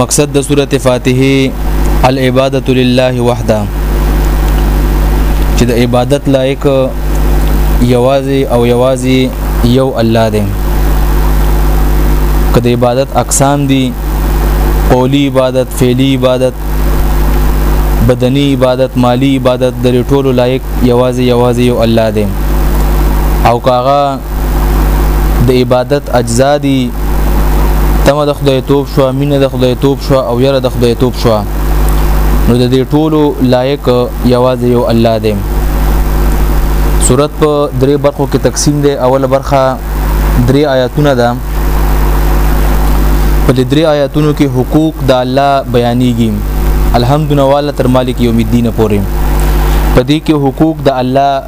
مقصد د سوره فاتحه العباده لله وحده چې د عبادت لایق یوازې او یوازې یو الله دی کله عبادت اقسام دي قولی عبادت فعلی عبادت بدنی عبادت مالی عبادت د ټولو لایق یوازې یوازې یو الله دی او کاغه د عبادت اجزا دي تمه د خدای توپ شو مینه د خدای توپ شو او یره د خدای توپ شو نو د دې ټولو لایق یوازې یو الله دی صورت په درې برخو کې تقسیم دی اوله برخه درې آیاتونه ده په دې درې آیاتونو کې حقوق د الله بیانېږي الحمدلله تر مالک یوم الدین پورې په دې کې حقوق د الله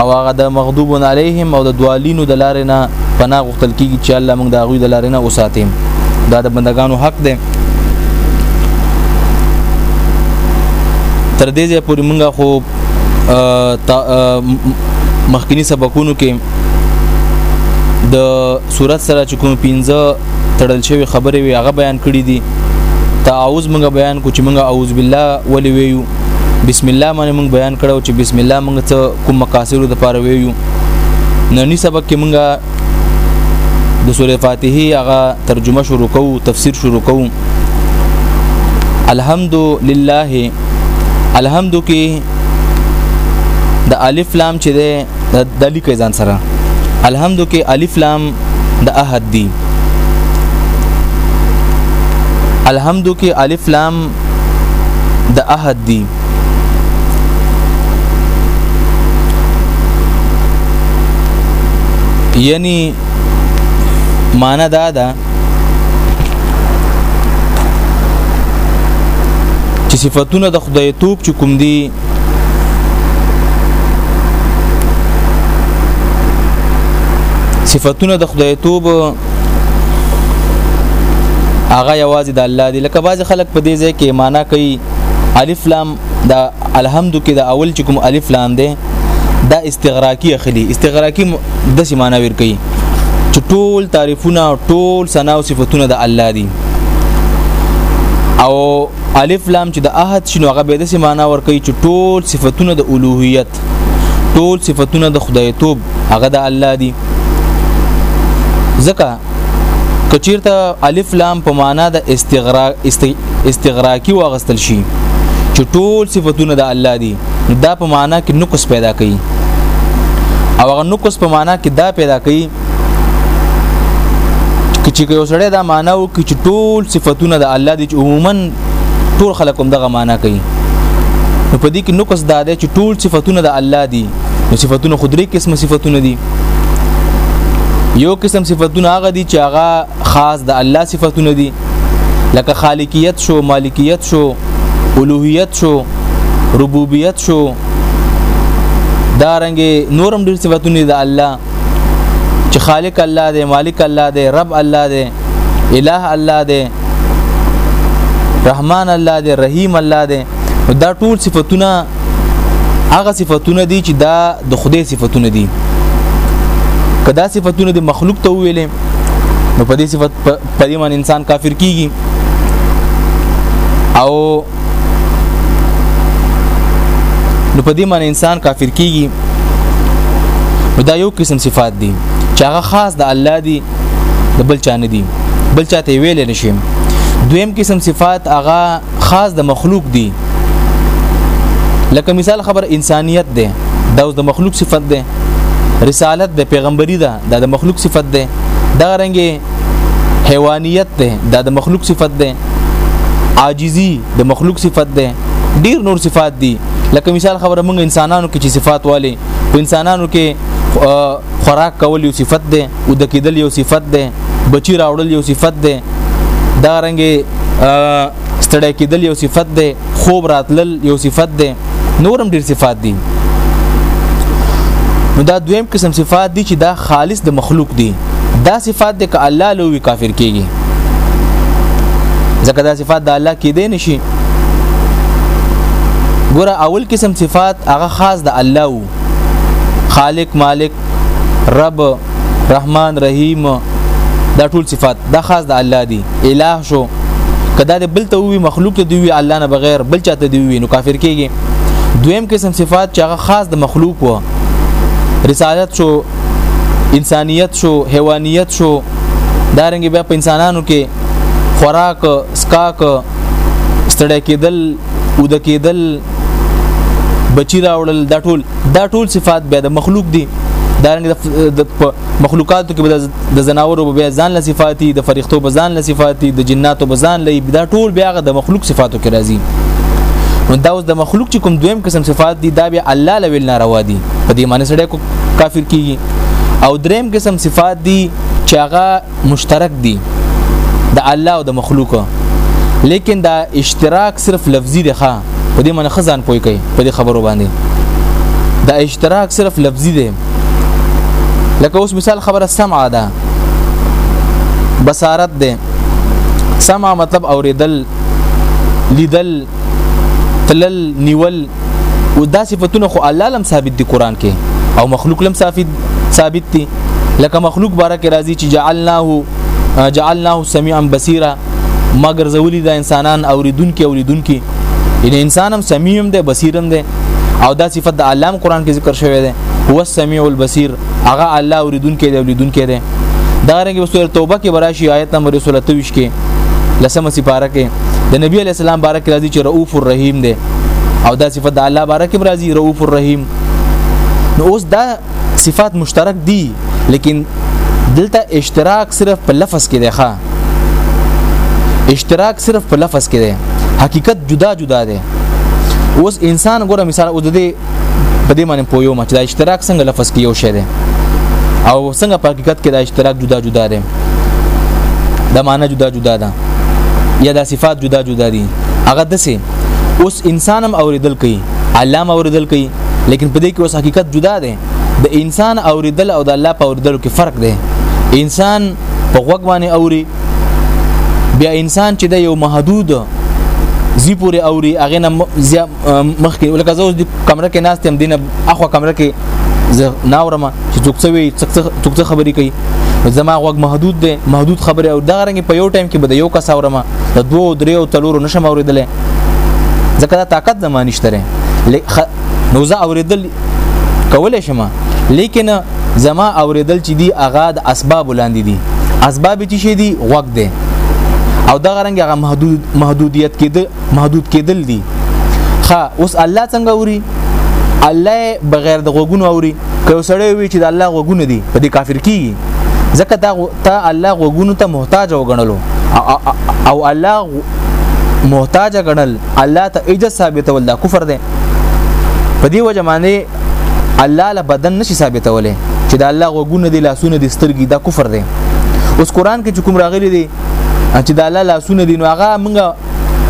او هغه د مغضوب علیهم او د دوالینو د لارې نه پناه غوښتل کیږي چې الله موږ د هغوی د لارې نه وساتیم دا د بندگانو حق دی تر دې ځای پورې موږ خو مخکنی سبقونو کې د صورت سره چې کوم پنځه تړل شوی خبرې وي هغه بیان کړې دي تعوذ موږ بیان کو چې موږ اعوذ بالله ولې ویو بسم الله باندې موږ بیان کړو چې بسم الله موږ ته کوم مقاصد د پاره ویو نننی سبق کې موږ د سوره فاتحه هغه ترجمه شروع کوو تفسیر شروع کوو الحمد لله الحمد کې د الف لام چې ده د لیک ځان سره الحمد کې الف لام د احد دی الحمد کې الف لام د عهد دي یعنی معنا دا ده چې صفاتونه د خدای توپ چې کوم دي صفاتونه د خدای توب هغه یوازې د الله دی لکه بعض خلک په دې ځای کې معنا کوي الف لام دا الحمد کې دا اول چې کوم الف لام دی دا استغراقی اخلي استغراقی د څه معنا ور کوي چې ټول تعریفونه ټول ثنا او صفاتونه د الله دي او الف لام چې د احد شنو هغه به د سي معنا ور کوي چې ټول صفاتونه د اولوهیت ټول صفاتونه د خدای توب هغه د الله دی ځکه کچیرته الف لام په معنا د استغراق استغراقی واغستل شي چې ټول صفاتونه د الله دی دا په معنا کې نقص پیدا کوي او هغه نقص په معنا کې دا پیدا کوي چې یو سړی دا معنا و چې ټول صفاتونه د الله دي چې عموما ټول خلک هم دغه معنا کوي نو په دې کې نقص دا دی چې ټول صفاتونه د الله دي نو صفاتونه خدري قسم صفاتونه دي یو قسم صفاتونه هغه دي چې هغه خاص د الله صفاتونه دي لکه خالقیت شو مالکیت شو الوهیت شو ربوبیت شو دارنګ نورم ډیر صفاتونه د الله چې خالق الله دی مالک الله دی رب الله دی الہ الله دی رحمان الله دی رحیم الله دی دا ټول صفاتونه هغه صفاتونه دي چې دا د خدای صفاتونه دي کدا صفاتونه د مخلوق ته ویلې نو په دې صفات په دې باندې انسان کافر کیږي او نو په دې معنی انسان کافر کیږي نو دا یو قسم صفات دي چې هغه خاص د الله دي د بل چا نه دي بل چا ته ویل نشي دویم قسم صفات هغه خاص د مخلوق دي لکه مثال خبر انسانیت ده دا اوس د مخلوق صفت ده رسالت د پیغمبري ده دا د مخلوق صفت ده دا رنګه حیوانیت ده دا د مخلوق صفت ده عاجزی د مخلوق صفت ده ډیر نور صفات دي لکه مثال خبره موږ انسانانو کې چې صفات والي په انسانانو کې خوراک کول یو صفت ده او د کېدل یو صفت ده بچی راوړل یو صفت ده دا رنګه ستړی کېدل یو صفت ده خوب راتلل یو صفت ده نورم ډیر صفات دي نو دا دویم قسم صفات دي چې دا خالص د مخلوق دي دا صفات د الله لوی کافر کیږي ځکه دا صفات د الله کې دی نشي ګوره اول قسم صفات هغه خاص د الله وو خالق مالک رب رحمان رحیم دا ټول صفات دا خاص د الله دی الہ شو کدا د بل ته وی مخلوق ته دی وی الله نه بغیر بل چاته دی وی نو کافر کیږي دویم قسم صفات چې هغه خاص د مخلوق و رسالت شو انسانیت شو حیوانیت شو دارنګ بیا په انسانانو کې خوراک سکاک ستړی کېدل اود کېدل بچی راوړل دا ټول دا ټول صفات بیا د مخلوق دي دا رنګ د مخلوقاتو کې د زناورو بیا ځان له صفاتي د فرښتو په ځان له صفاتي د جناتو په ځان له دا ټول بیا د مخلوق صفاتو کې راځي نو دا اوس د مخلوق چې کوم دویم قسم صفات دي دا بیا الله له ویل ناروا دي په دې معنی سره کو کافر کیږي او دریم قسم صفات دي چې هغه مشترک دي د الله او د مخلوق لیکن دا اشتراک صرف لفظي دی ښا په دې منخه ځان پوي کوي په دې خبرو باندې دا اشتراک صرف لفظي دی لکه اوس مثال خبره سمع ده بصارت ده سمع مطلب اوریدل لیدل تلل نیول او دا صفاتونه خو الله لم ثابت دي قران کې او مخلوق لم ثابت ثابت دي لکه مخلوق باره کې راځي چې جعلناه جعلناه سميعا بصيرا ما ګرځولي دا انسانان اوریدونکو اوریدونکو ان انسان هم سميع هم دی بصیر هم دی او دا صفت د علام قران کې ذکر شوی دی هو السميع البصير هغه الله اوریدونکي دی اوریدونکي دی دا رنګ سوره توبه کې براشي آیت نمبر 23 کې لسمه سپاره کې د نبی علی السلام بارک راځي چې رؤوف الرحیم دی او دا صفت د الله بارک راځي رؤوف الرحیم نو اوس دا صفات مشترک دي لیکن دلته اشتراک صرف په لفظ کې دی ښا اشتراک صرف په لفظ کې دی حقیقت جدا جدا دی اوس انسان ګوره مثال او د په دې معنی پویو مچ دا اشتراک څنګه لفظ کې یو شی دی او څنګه په حقیقت کې دا اشتراک جدا جدا دی د معنی جدا جدا ده یا د صفات جدا جدا دي هغه دسه اوس انسانم اوریدل کوي علام اوریدل کوي لیکن په دې کې اوس حقیقت جدا دی د انسان اوریدل او د الله په اوریدل کې فرق دی انسان په غوږ باندې اوري بیا انسان چې د یو محدود زی پورې اوري هغه نه مخکې ولکه زه اوس د کمره کې ناست یم دینه اخو کمره کې زه ناورم چې څوک څه وی څوک څه خبرې کوي زما غوږ محدود دی محدود خبره او دغه رنګ په یو ټایم کې به د یو کس اورم د دوه درې او تلورو نشم اوریدل ځکه دا طاقت زما نشته نو زه اوریدل کولای شم لیکن زما اوریدل چې دی اغا د اسباب ولاندې دي اسباب چې شي دي غوږ دی او دغه رنګ هغه محدود محدودیت کې محدود کېدل دي ښه اوس الله څنګه اوري الله بغیر د غوګونو اوري که سړی وي چې د الله غوګونه دي په دې کافر کیږي ځکه تا ته الله غوګونو ته محتاج وګڼلو او الله محتاج غنل الله ته اجازه ثابتول دا کفر دی په دې وجه باندې الله له بدن نشي ثابتولې چې دا الله غوګونه دي لاسونه دي سترګي دا کفر دی اوس قران کې چې کوم راغلي دي چې دا الله لاسونه دي نو هغه موږ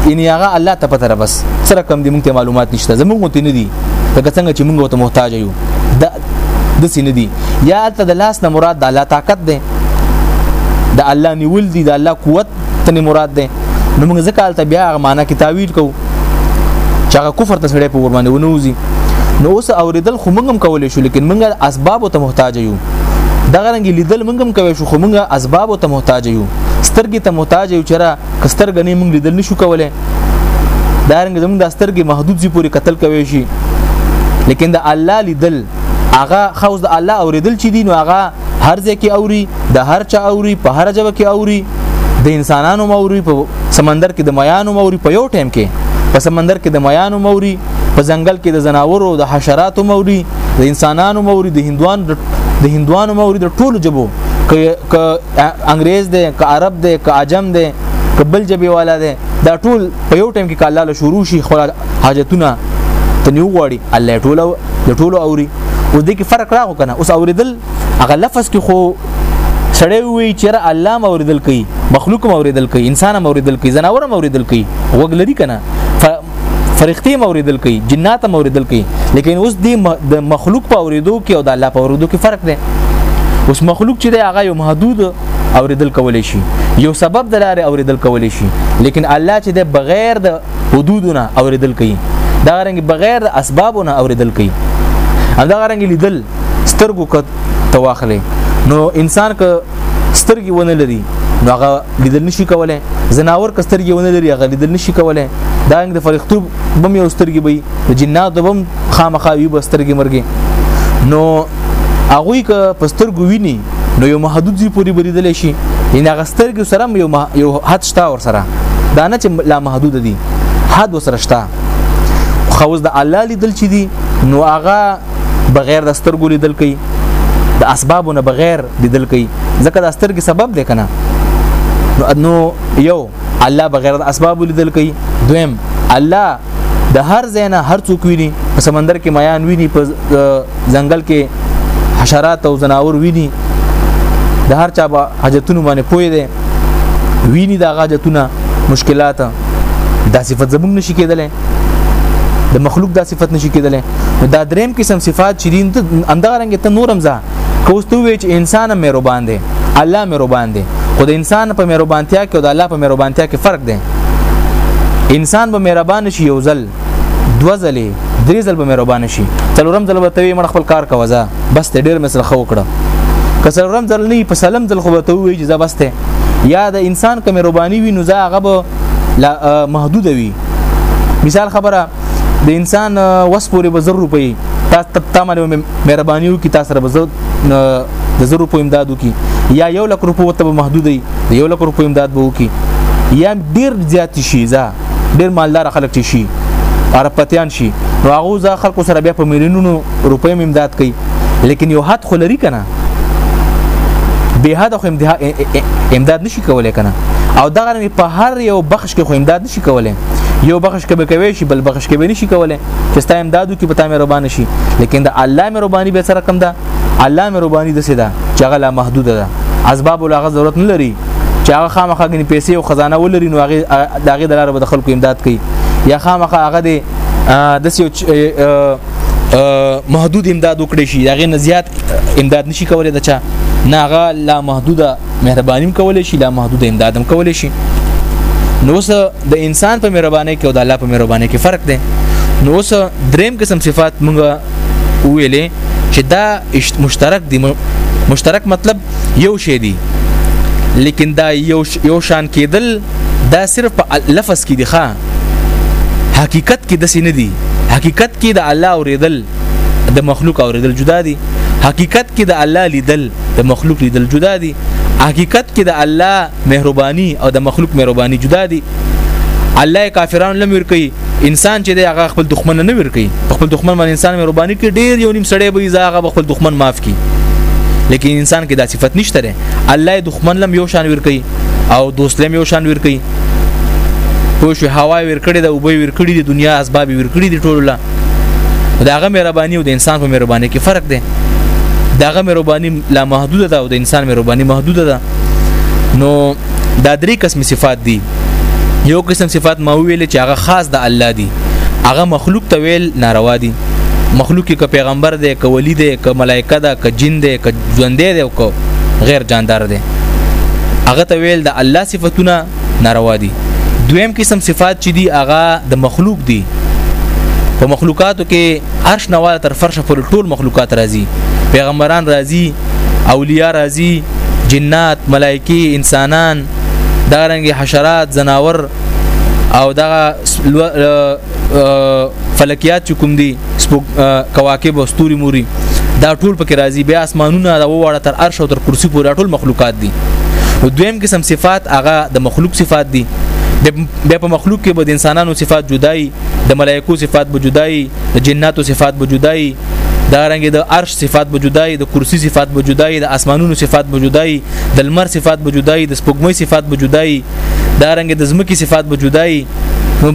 یعنی هغه الله ته پته بس سره کم دي موږ ته معلومات نشته زموږ ته نه دي لکه څنګه چې موږ ته محتاج یو د د سین دي یا ته د لاس نه مراد د الله طاقت ده د الله نیول دي د الله قوت ته مراد ده نو موږ ځکه ته بیا هغه معنا کې تعویل کو چې هغه کفر ته سړی په ور باندې ونوزي نو اوس اوریدل خو موږ هم کولای شو لیکن موږ اسباب ته محتاج یو دغه رنګ لیدل موږ هم کوي شو خو موږ اسباب ته محتاج یو سترګې ته محتاج یو چېرې کستر غنی موږ لیدل نشو کولای دا رنګ زموږ د سترګې محدود زی پوری قتل کوي شي لیکن د الله لیدل هغه خوز د الله اوریدل چې دین هغه هر ځای کې اوري د هر چا اوري په هر ځای کې اوري د انسانانو موري په سمندر کې د میانو موري په یو ټیم کې په سمندر کې د میانو موري په ځنګل کې د زناورو د حشراتو موري د انسانانو موري د هندوان د هندوانو موري د ټولو جبو که انګريز دی که عرب دی که عجم دی که بل جبي والا دی دا ټول په یو ټیم کې کاله له شروع شي خو حاجتونه تنیو غواړي الله ټول د ټول اوري او د کې فرق راغو کنه اوس اوریدل هغه لفظ کې خو سړی وی چې را الله موریدل کوي مخلوق موریدل کوي انسان موریدل کوي زناور موریدل کوي وګلري کنه فرښتې موریدل کوي جنات موریدل کوي لیکن اوس دی د مخلوق په اوریدو کې او د الله په اوریدو کې فرق دی اوس مخلوق چې دی هغه یو محدود اوریدل کولای شي یو سبب د لارې اوریدل کولای شي لیکن الله چې دی بغیر د حدودونه اوریدل کوي دا رنګ بغیر د اسبابونه اوریدل کوي دا رنګ لیدل سترګو کت تواخلې نو انسان که سترګې ونه لري نو هغه لیدل نشي کولای زناور کسترګې ونه لري هغه لیدل نشي کولای دا د فرښتو بم یو سترګې وي د جنات بم خامخا وي بسترګې مرګي نو هغه که پسترګو ویني نو یو محدود زی پوری بریدل شي یعنی هغه سترګې سره یو یو حد شته ور سره دا نه چې لا محدود دي حد وسره شته خو د الله لیدل چې دي نو هغه بغیر د سترګو لیدل کوي د اسبابو نه بغیر لیدل کوي ځکه د سترګې سبب دی کنه نو یو الله بغیر د اسبابو لیدل کوي دویم الله د هر ځای نه هر څوک ویني په سمندر کې میان ویني په ځنګل کې حشرات او زناور ویني د هر چا به حاجتونو باندې پوي دي ویني دا حاجتونه مشکلات دا صفت زمونږ نشي کېدلې د مخلوق دا صفت نشي کېدلی نو دا دریم قسم صفات چې دین ته اندغه رنګ ته نورم ځه کوستو وی چې انسان مې روبان دی الله مې روبان دی خو د انسان په مې روبانتیا کې او د الله په مې روبانتیا کې فرق دی انسان به مهربان شي یو ځل دوه ځلې درې ځل به مهربان شي څلورم ځل به ته یې مړ خپل کار کوه ځه بس ته ډېر مې سره خو کړه که څلورم ځل نه په سلم ځل خو به ته ووایي چې ځه بس ته یا د انسان که مهرباني وي نو ځه هغه به محدود وي مثال خبره د انسان وس پورې به زر روپۍ تاسو ته باندې مهرباني وکي تاسو سره به زر د زر روپۍ امداد وکي یا یو لک روپۍ ته به محدود وي یو لک روپۍ امداد به وکي یا ډیر زیات شي ځا ډیر مالدار خلک شي عربتيان شي نو هغه ځا خلکو سره بیا په میلیونونو روپۍ امداد کوي لیکن یو حد خو لري کنه به حد خو امداد نشي کولای کنه او دغه په هر یو بخ چې خو امداد نشي کولای یو بخش کې به کوي شي بل بخش کې به نشي کولای چې ستا امدادو کې پتا مې ربان شي لیکن د الله مې رباني به سره کم ده الله مې رباني د سیدا چې هغه لا محدود ده اسباب ولا غو ضرورت نه لري چې هغه خامخا غني پیسې او خزانه ولري نو هغه داغه دلاره به خلکو امداد کوي یا خامخا هغه دی د سیو محدود امداد وکړي شي هغه نه زیات امداد نشي کولای دچا نه هغه لا محدوده مهرباني کولای شي لا محدود امداد هم کولای شي نو اوس د انسان په مهرباني کې او د الله په مهرباني کې فرق دی نو اوس دریم قسم صفات مونږ ویلې چې دا مشترک دي مشترک مطلب یو شی دی لیکن دا یو یو شان کېدل دا صرف په لفظ کې دی ښا حقیقت کې د سینې دی حقیقت کې د الله اوریدل د مخلوق اوریدل جدا دي حقیقت کې د الله لیدل د مخلوق لیدل جدا دي حقیقت کې د الله مهرباني او د مخلوق مهرباني جدا دي الله کافرانو لم ورکی انسان چې د هغه خپل دښمن نه ورکی خپل دښمن باندې انسان مهرباني کې ډیر یو نیم سړی به یې هغه خپل دښمن معاف کی لیکن انسان کې دا صفت نشته ده الله دښمن لم یو شان ورکی او دوست لم یو شان ورکی پوه شو هوا ورکړې ده او به ورکړې دي دنیا اسباب ورکړې دي ټول الله دا هغه مهرباني او د انسان په مهرباني کې فرق دی دا هغه مهرباني لا محدود ده او د انسان مهرباني محدود ده نو دا درې قسم صفات دي یو قسم صفات ما ویل چې هغه خاص د الله دي هغه مخلوق ته ویل ناروا دي مخلوق کې پیغمبر دی ک ولی دی ک ملائکه ده ک جن دی ک ژوند دی او ک غیر جاندار دی هغه ته ویل د الله صفاتونه ناروا دي دویم قسم صفات چې دي هغه د مخلوق دي په مخلوقاتو کې عرش نواله تر فرش پورې ټول مخلوقات راځي پیغمبران راځي اولیاء راځي جنات ملائکی انسانان دارنګ حشرات زناور او دغه فلکیات چې کوم دي کواکب او ستوري موري دا ټول پکې راځي بیا اسمانونه دا وواړه تر عرش او تر کرسي پورې ټول مخلوقات دي او دویم قسم صفات هغه د مخلوق صفات دي بیا په مخلوق کې به د انسانانو صفات جدای د ملایکو صفات به جدای د جناتو صفات به جدای دا رنګ د عرش صفات به جدای د کرسی صفات به جدای د اسمانونو صفات به جدای د لمر صفات به جدای د سپوږمۍ صفات به جدای دا رنګ د زمکي صفات به جدای نو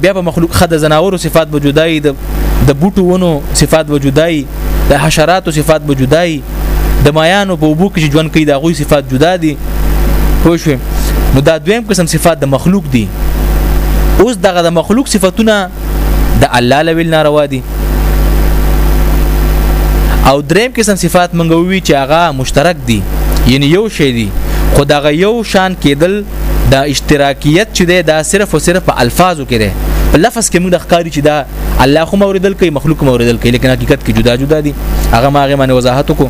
بیا په مخلوق خد زناور صفات به جدای د د بوټو ونو صفات به جدای د حشراتو صفات به جدای د مایانو په وبو کې ژوند کوي دا غوي صفات جدا دي خو شو نو دا دویم قسم صفات د مخلوق دي اوس دغه د مخلوق صفاتونه د الله لویل ناروا دي او دریم قسم صفات منګوي چې هغه مشترک دي یعنی یو شی دي خو دا یو شان کېدل د اشتراکیت چې ده دا صرف او صرف په الفاظو کې ده په لفظ کې موږ د ښکاری چې دا الله خو موردل کوي مخلوق موردل کوي لیکن حقیقت کې جدا جدا دي هغه ما هغه باندې وضاحت وکړو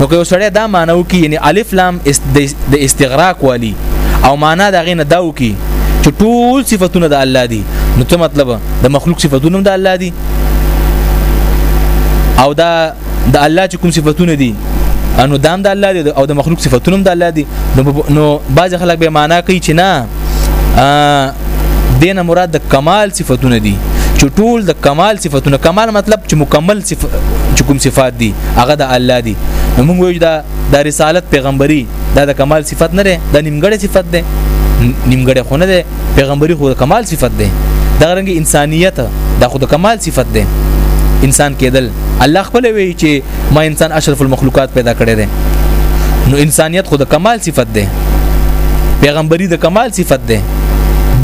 نو که وسړی دا مانو کې یعنی الف لام است د استغراق والی او معنا دا غینه داو کې چې ټول صفاتونه د الله دي نو څه مطلب د مخلوق صفاتونه هم د الله دي او دا د الله چې کوم صفاتونه دي انو دام د الله دي او د مخلوق صفاتونه هم د الله دي نو بعض خلک به معنا کوي چې نه دینه مراد د کمال صفاتونه دي چې ټول د کمال صفاتونه کمال مطلب چې مکمل صف... چې کوم صفات دي هغه د الله دي موږ وایو دا د رسالت پیغمبري دا د کمال صفت نه ده د نیمګړې صفت ده نیمګړې خو نه ده پیغمبري خو د کمال صفت ده دا رنګ انسانیت دا خو د کمال صفت ده انسان کېدل الله خپل وی چې ما انسان اشرف المخلوقات پیدا کړی دی نو انسانیت خو د کمال صفت ده پیغمبري د کمال صفت ده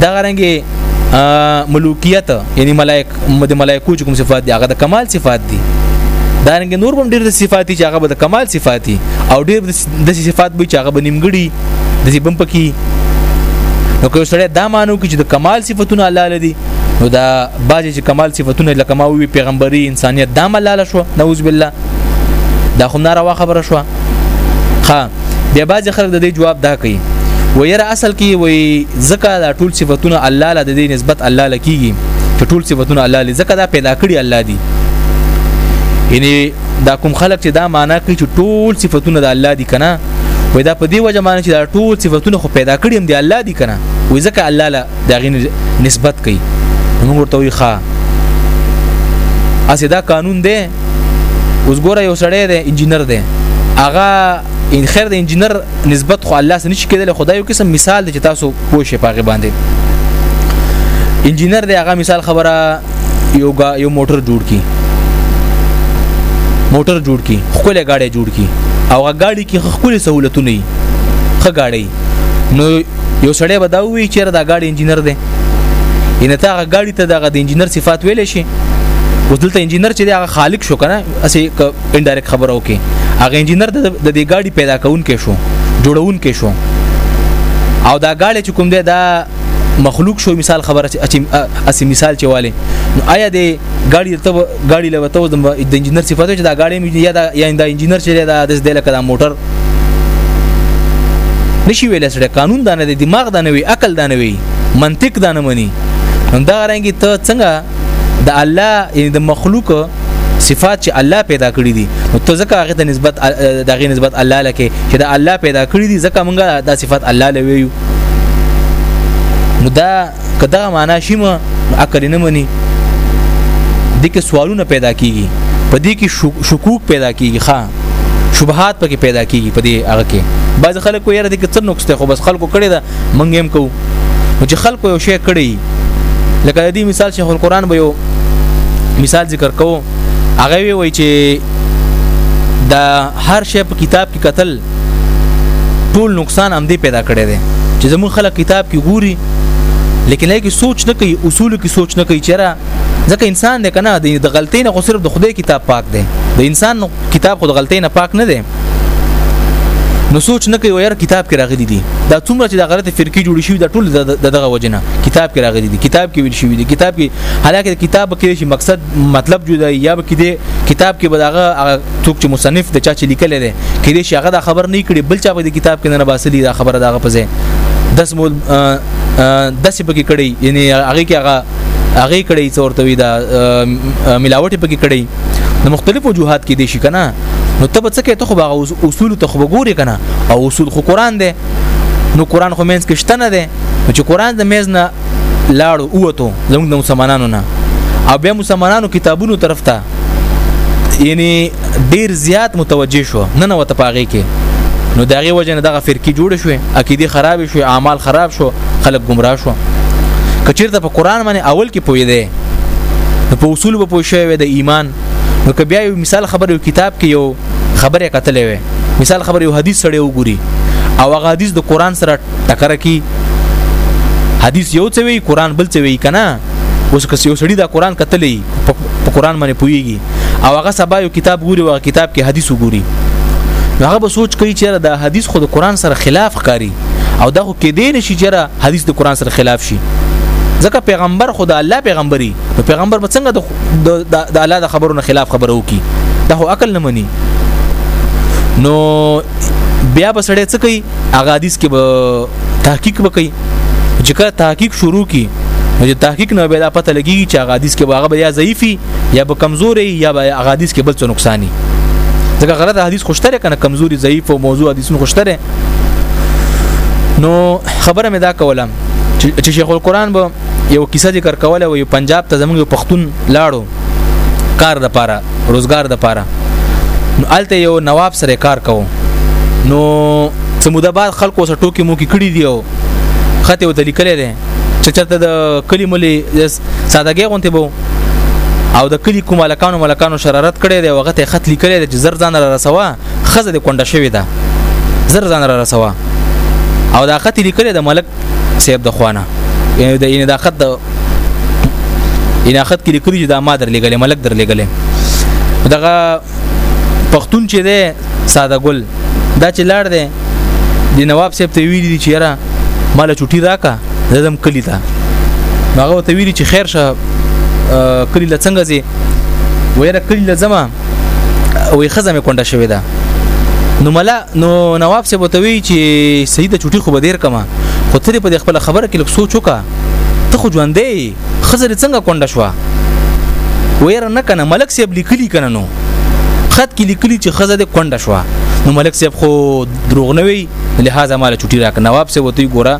دا رنګ ملوکیت یعنی ملائک د ملائکو چې کوم صفات دي هغه د کمال صفات دي دا رنګ نور هم ډېر د صفات دي چې هغه د کمال صفات دي او ډېر د صفات به چې هغه به نیمګړي د دې بم پکې نو که سره دا مانو کې چې د کمال صفاتونه الله لدی نو دا باج چې کمال صفاتونه لکه ما وی پیغمبري انسانيت دا ملاله شو نعوذ بالله دا خو ناروا خبره شو ها بیا بعضی خلک د دې جواب دا کوي وير اصل کې وي ځکه دا ټول صفاتونه الله له دې نسبت الله لکېږي چې ټول صفاتونه الله لې ځکه دا پیدا کړی الله دی یعنی دا کوم خلک چې دا معنا کوي چې ټول صفاتونه د الله دي کنه وای دا په دې وجه معنی چې دا ټول صفاتونه خو پیدا کړی هم دی الله دي کنه وای ځکه الله له دا غي نسبت کوي موږ ورته وي ښا اسې دا قانون دی اوس ګوره یو سړی دی انجینر دی هغه ان خیر د انجینر نسبت خو الله سره نشي کېدل خدای یو قسم مثال دی چې تاسو پوه شئ پاغه باندې انجینر دی هغه مثال خبره یو یو موټر جوړ کی موټر جوړ کی خپل گاډي جوړ کی او هغه گاډي کې خپل سہولتونه یې خه گاډي نو یو سړی به دا وی چې دا ګاډي انجینر دی ان ته هغه ګاډي ته دغه د انجینر صفات ویل شي اوس دلته انجینر چې هغه خالق شو کنه اسی انډایرکټ خبره وکي هغه انجینر د دې ګاډي پیدا کون کې شو جوړون کې شو او دا ګاډي چې کوم دی دا مخلوق شو مثال خبره چې اسی مثال چې والي نو آیا د ګاډي ته ګاډي لوي ته د انجنیر صفاتو چې دا ګاډي مې یا دا یا دا انجنیر چې دا د دې لکه دا موټر نشي ویل سره قانون دا نه دی دماغ دا نه وی عقل دا نه وی منطق دا نه مني دا رنګي ته څنګه د الله یعنی د مخلوق صفات چې الله پیدا کړی دي نو ته ځکه هغه ته نسبت دغه نسبت الله لکه چې دا الله پیدا کړی دي ځکه مونږه دا صفات الله لوي نو دا کدا معنا شیمه عقل نه مني د کې سوالونه پیدا کیږي په دې کې شکوک پیدا کیږي ښا شبهات پکې پیدا کیږي په دې هغه کې بعض خلک وایي د کې څه نقص ته خو بس خلکو کړی دا منګم کو چې خلکو یو شی کړی لکه د دې مثال شیخ القرآن به یو مثال ذکر کوو هغه وی وای چې دا هر شی په کتاب کې قتل ټول نقصان هم دې پیدا کړی دی چې زمون خلک کتاب کې ګوري لیکن لکه سوچ نه کوي اصول کې سوچ نه کوي چیرې ځکه انسان دی کنه د غلطۍ نه خو صرف د خدای کتاب پاک دی د انسان کتاب خو د غلطۍ نه پاک نه دی نو سوچ نه کوي وير کتاب کې راغلي دي دا څومره چې د غلطه فرقې جوړې شوې دا ټول د دغه وجنه کتاب کې راغلي دي کتاب کې ویل شوې دي کتاب کې حالکه کتاب کې شي مقصد مطلب جدا یا به کې دي کتاب کې به دغه څوک چې مصنف د چا چې لیکل دي کې دي شغه دا خبر نه کړي بل چا به د کتاب کې نه باسلي دا خبره دغه پځه دس مول دس پکې کړي یعنی هغه کې هغه هغه کړي څورته وي دا ملاوټ پکې کړي د مختلفو وجوهات کې دي شي کنه نو ته به څه کې ته خو باغ اصول ته خو وګوري کنه او اصول خو قران دی نو قران خو مینس کې شته نه دی چې قران د میز نه لاړو اوته زموږ د مسلمانانو نه او بیا مسلمانانو کتابونو طرف ته یعنی ډیر زیات متوجه شو نه نه وته پاغي کې نو دغه وجه نه دغه فرقي جوړ شو عقيدي خراب شو اعمال خراب شو خلک گمراه شو کچیر ته په قران باندې اول کې پوي دی په اصول به پوه شوی د ایمان نو که بیا یو مثال خبر یو کتاب کې یو خبره کتلې وي مثال خبر یو حدیث سره وګوري او هغه حدیث د قران سره ټکر کی حدیث یو څه وی قران بل څه وی کنه اوس که یو سړی دا قران کتلې په قران باندې پويږي او هغه سبا یو کتاب ګوري او کتاب کې حدیث وګوري هغه به سوچ کوي چې دا حدیث خود قران سره خلاف ښکاری او دا خو کې دی نشي چې حدیث د قران سره خلاف شي ځکه پیغمبر خدا الله پیغمبري نو پیغمبر به څنګه د الله د خبرو نه خلاف خبره وکي دا خو عقل نه مني نو بیا به سړی څه کوي هغه حدیث کې به تحقیق وکړي چې کله تحقیق شروع کی نو چې تحقیق نه به دا پته لګي چې هغه حدیث کې هغه به یا ضعیفي یا به کمزوري یا به هغه حدیث کې بل څه نقصانی ځکه غلط حدیث خوشتره کنه کمزوري ضعیف او موضوع حدیثونه خوشتره نو خبره مې دا کوله چې شیخ القرآن به یو کیسه ذکر کوله و یو پنجاب ته زموږ پښتون لاړو کار د پاره روزګار د پاره نو الته یو نواب سره کار کوو نو سموده بعد خلکو سره ټوکی مو کې کړی دی او خته وته لیکل دي چې چرته د کلی ملي سادهګي غونته بو او د کلی کوم ملکانو ملکانو شرارت کړي دی وغه ته خط لیکل دي چې زر ځان را رسوا خزه د کونډه شوی ده زر ځان را رسوا او دا خط لیکل د ملک سیب د خوانه یعنی د ان دا خط د ان خط کې لیکل چې دا ما در لګلې ملک در لګلې دغه پښتون چې ده ساده ګل دا چې لاړ دی د نواب صاحب ته ویلي دي چې یاره مال چټي راکا زدم کلی ته هغه ته ویلي چې خیر شه کلی لڅنګه زی ویره کلی لزما وی خزه مې کونډه شوې ده نو ملا نو نواب سه بوتوي چې سید چټي خو بدیر کما خو ترې په خپل خبره کې لک سوچ وکا ته خو ژوندې خزر څنګه کونډه شو وير نه کنه ملک سیب لیکلی کنه نو خط کې لیکلی چې خزه د کونډه شو نو ملک سیب خو دروغ نه وی لہذا مال چټي راک نواب سه وتی ګورا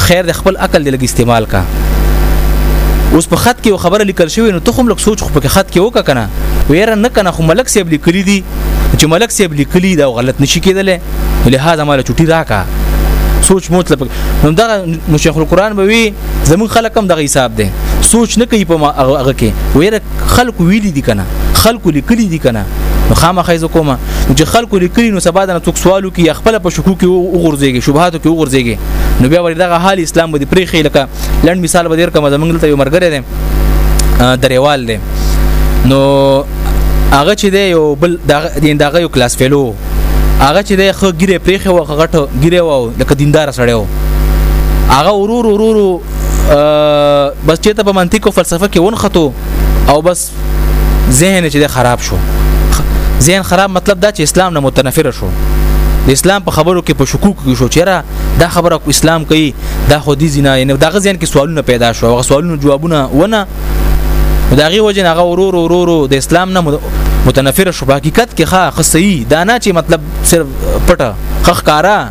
خیر د خپل عقل د لګ استعمال کا اوس په خط کې خبره لیکل شوې نو ته هم لک سوچ خو په خط کې وکا کنه ویره نه کنه خو ملک صاحب لیکلی دی چې ملک صاحب لیکلی دا غلط نشي کېدل لہذا مال چټي راکا سوچ موت لپاره نو دا مشیخ القرآن به وي زمون خلک هم دغه حساب دي سوچ نه کوي په هغه کې ویره خلکو ویلي دي کنه خلکو لیکلي دي کنه نو خامخې ز کومه چې خلکو لیکلي نو سبا د څوک سوالو کې خپل په شکو کې وګرځيږي شوبهاتو کې وګرځيږي نو بیا ور دغه حال اسلام به پرې خې لکه لند مثال به ډیر کوم زمنګل ته یو مرګره دي دریوال دي نو هغه چې دی یو بل دغه یو کلاس فیلو هغه چې دی خو ګیره پرې خې وغه غټه ګیره و لکه دیندار سړیو هغه ورور ورور بس چې ته په منطق او فلسفه کې ونختو او بس ذهن چې خراب شو ذهن خراب مطلب دا چې اسلام نه متنفر شو د اسلام په خبرو کې په شکوک کې شو چیرې دا خبره اسلام کوي دا خو دي زنا نه دا غزيان کې سوالونه پیدا شو هغه سوالونو جوابونه ونه دا غي وجه هغه ورور ورور د اسلام نه متنفر شو حقیقت کې ښه خصي دا نه چې مطلب صرف پټه خخکارا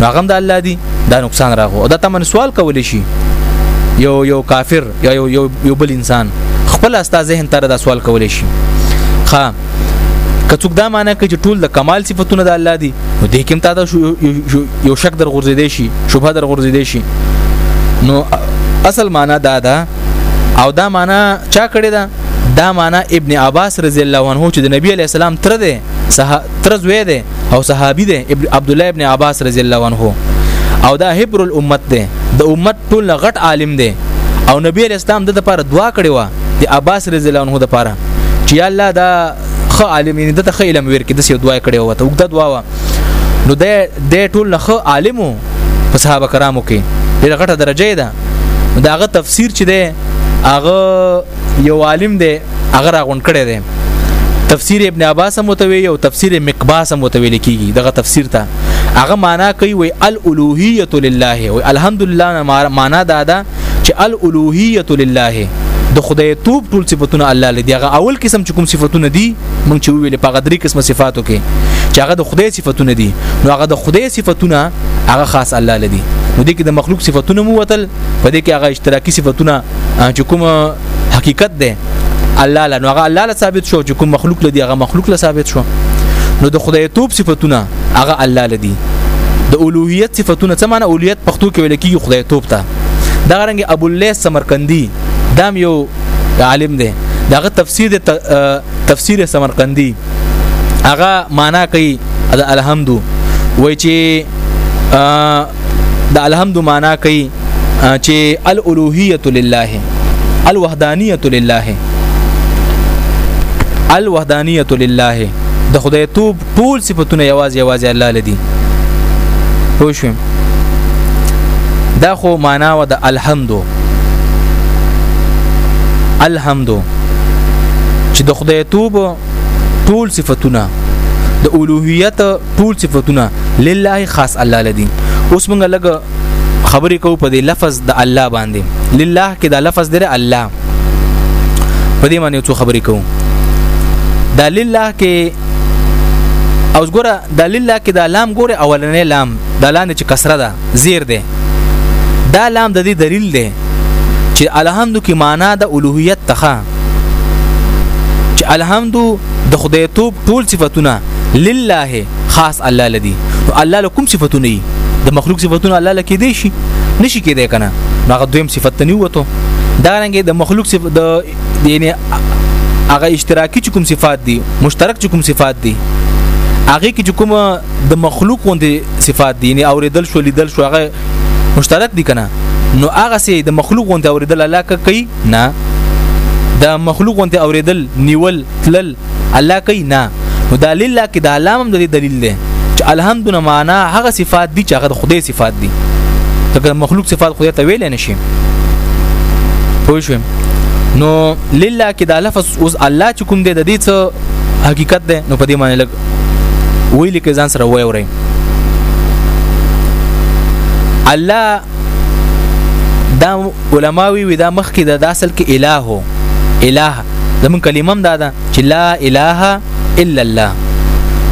هغه هم د الله دی دا نقصان راغو او دا تمن سوال کول شي یو یو کافر یا یو یو, یو بل انسان خپل استا ذهن تر دا سوال کول شي ها کڅوک دا معنی کوي چې ټول د کمال صفاتونه د الله دي نو دې کوم تا دا یو شک در غورځې دي شي شوبه در غورځې دي شي نو اصل معنی دا ده او دا معنی چا کړی ده دا معنا ابن عباس رضی الله عنه چې د نبی علی السلام تر دی تر زوی دی او صحابي دی عبد الله ابن عباس رضی الله عنه او دا حبر الامت دی د امت ټول غټ عالم دی او نبی اسلام د لپاره دعا کړې و د عباس رضی الله عنه لپاره چې الله دا خ عالم یې د تخ علم ورکې د سې دعا کړې و ته وګد دعا و نو د د ټول خ عالمو په صحابه کرامو کې ډېر غټه درجه ده داغه تفسیر چې ده هغه یو عالم دی هغه راغونډ کړی دی تفسیر ابن عباس متوی او تفسیر مقباس متوی لیکيږي دغه تفسیر ته هغه معنا کوي وی الالوهیت لله وی الحمدلله معنا دا ده چې الالوهیت لله د خدای توپ ټول صفاتونه الله لدی هغه اول قسم چې کوم صفاتونه دي مونږ چې ویل په غدري قسم صفاتو کې چې هغه د خدای صفاتونه دي نو هغه د خدای صفاتونه هغه خاص الله لدی نو دې کې د مخلوق صفاتونه مو وتل په دې کې هغه اشتراکي صفاتونه چې کوم حقیقت ده الله له نو هغه الله له ثابت شو چې کوم مخلوق لدی هغه مخلوق له ثابت شو نو د خدای توپ صفاتونه هغه الله لدی د اولوهیت صفاتونه څه معنی اولوهیت پښتو کې ویل کیږي خدای توپ ته دا رنګ ابو الله سمرقندی دام یو عالم دی داغه تفسیر د تفسیر سمرقندی هغه معنا کوي د الحمد وای چې د الحمد معنا کوي چې الالوهیت لله الوحدانیت لله الوحدانیت لله د خدای توب ټول صفاتونه یوازې یوازې الله لدی پوه شو دا خو معنا و د الحمد الحمد چې د خدای توب ټول صفاتونه د اولوهیت ټول صفاتونه لله خاص الله لدی اوس موږ لګ خبرې کو په دې لفظ د الله باندې لله کې دا لفظ دی الله په دې باندې څو خبرې کو دا لله کې او ګوره د لله کې د لام ګوره اولنې لام د لاندې چې کسره ده زیر ده دا لام د دې دلیل ده چې الحمد کې معنا د الوهیت تخا چې الحمد د خدای توپ ټول صفاتونه لله خاص الله لدی نو الله له کوم صفاتونه دي د مخلوق صفاتونه الله لکه دی شي نشي کېدای کنه هغه دویم صفت ته نیوته دا رنګه د مخلوق صف د یعنی هغه اشتراکی چې کوم صفات دي مشترک چې کوم صفات دي هغه کې چې کوم د مخلوق غوندې صفات دي یعنی اوریدل شو لیدل شو هغه مشترک دي کنه نو هغه سي د مخلوق غوندې اوریدل الله کوي نه د مخلوق غوندې اوریدل نیول تلل الله کوي نه نو دا لله کې دا لام هم د دلیل دی چې الحمد نه معنا هغه صفات دي چې هغه د خدای صفات دي ځکه مخلوق صفات خدای ته ویل نه شي پوه شو نو لله کې دا لفظ اوس الله چې کوم دی د دې څه حقیقت دی نو په دې معنی لګ ویل کې ځان سره وای ورې الله دا علماوی وی دا مخکې د اصل کې الهو اله زمون کلمه دا ده چې لا اله الا الله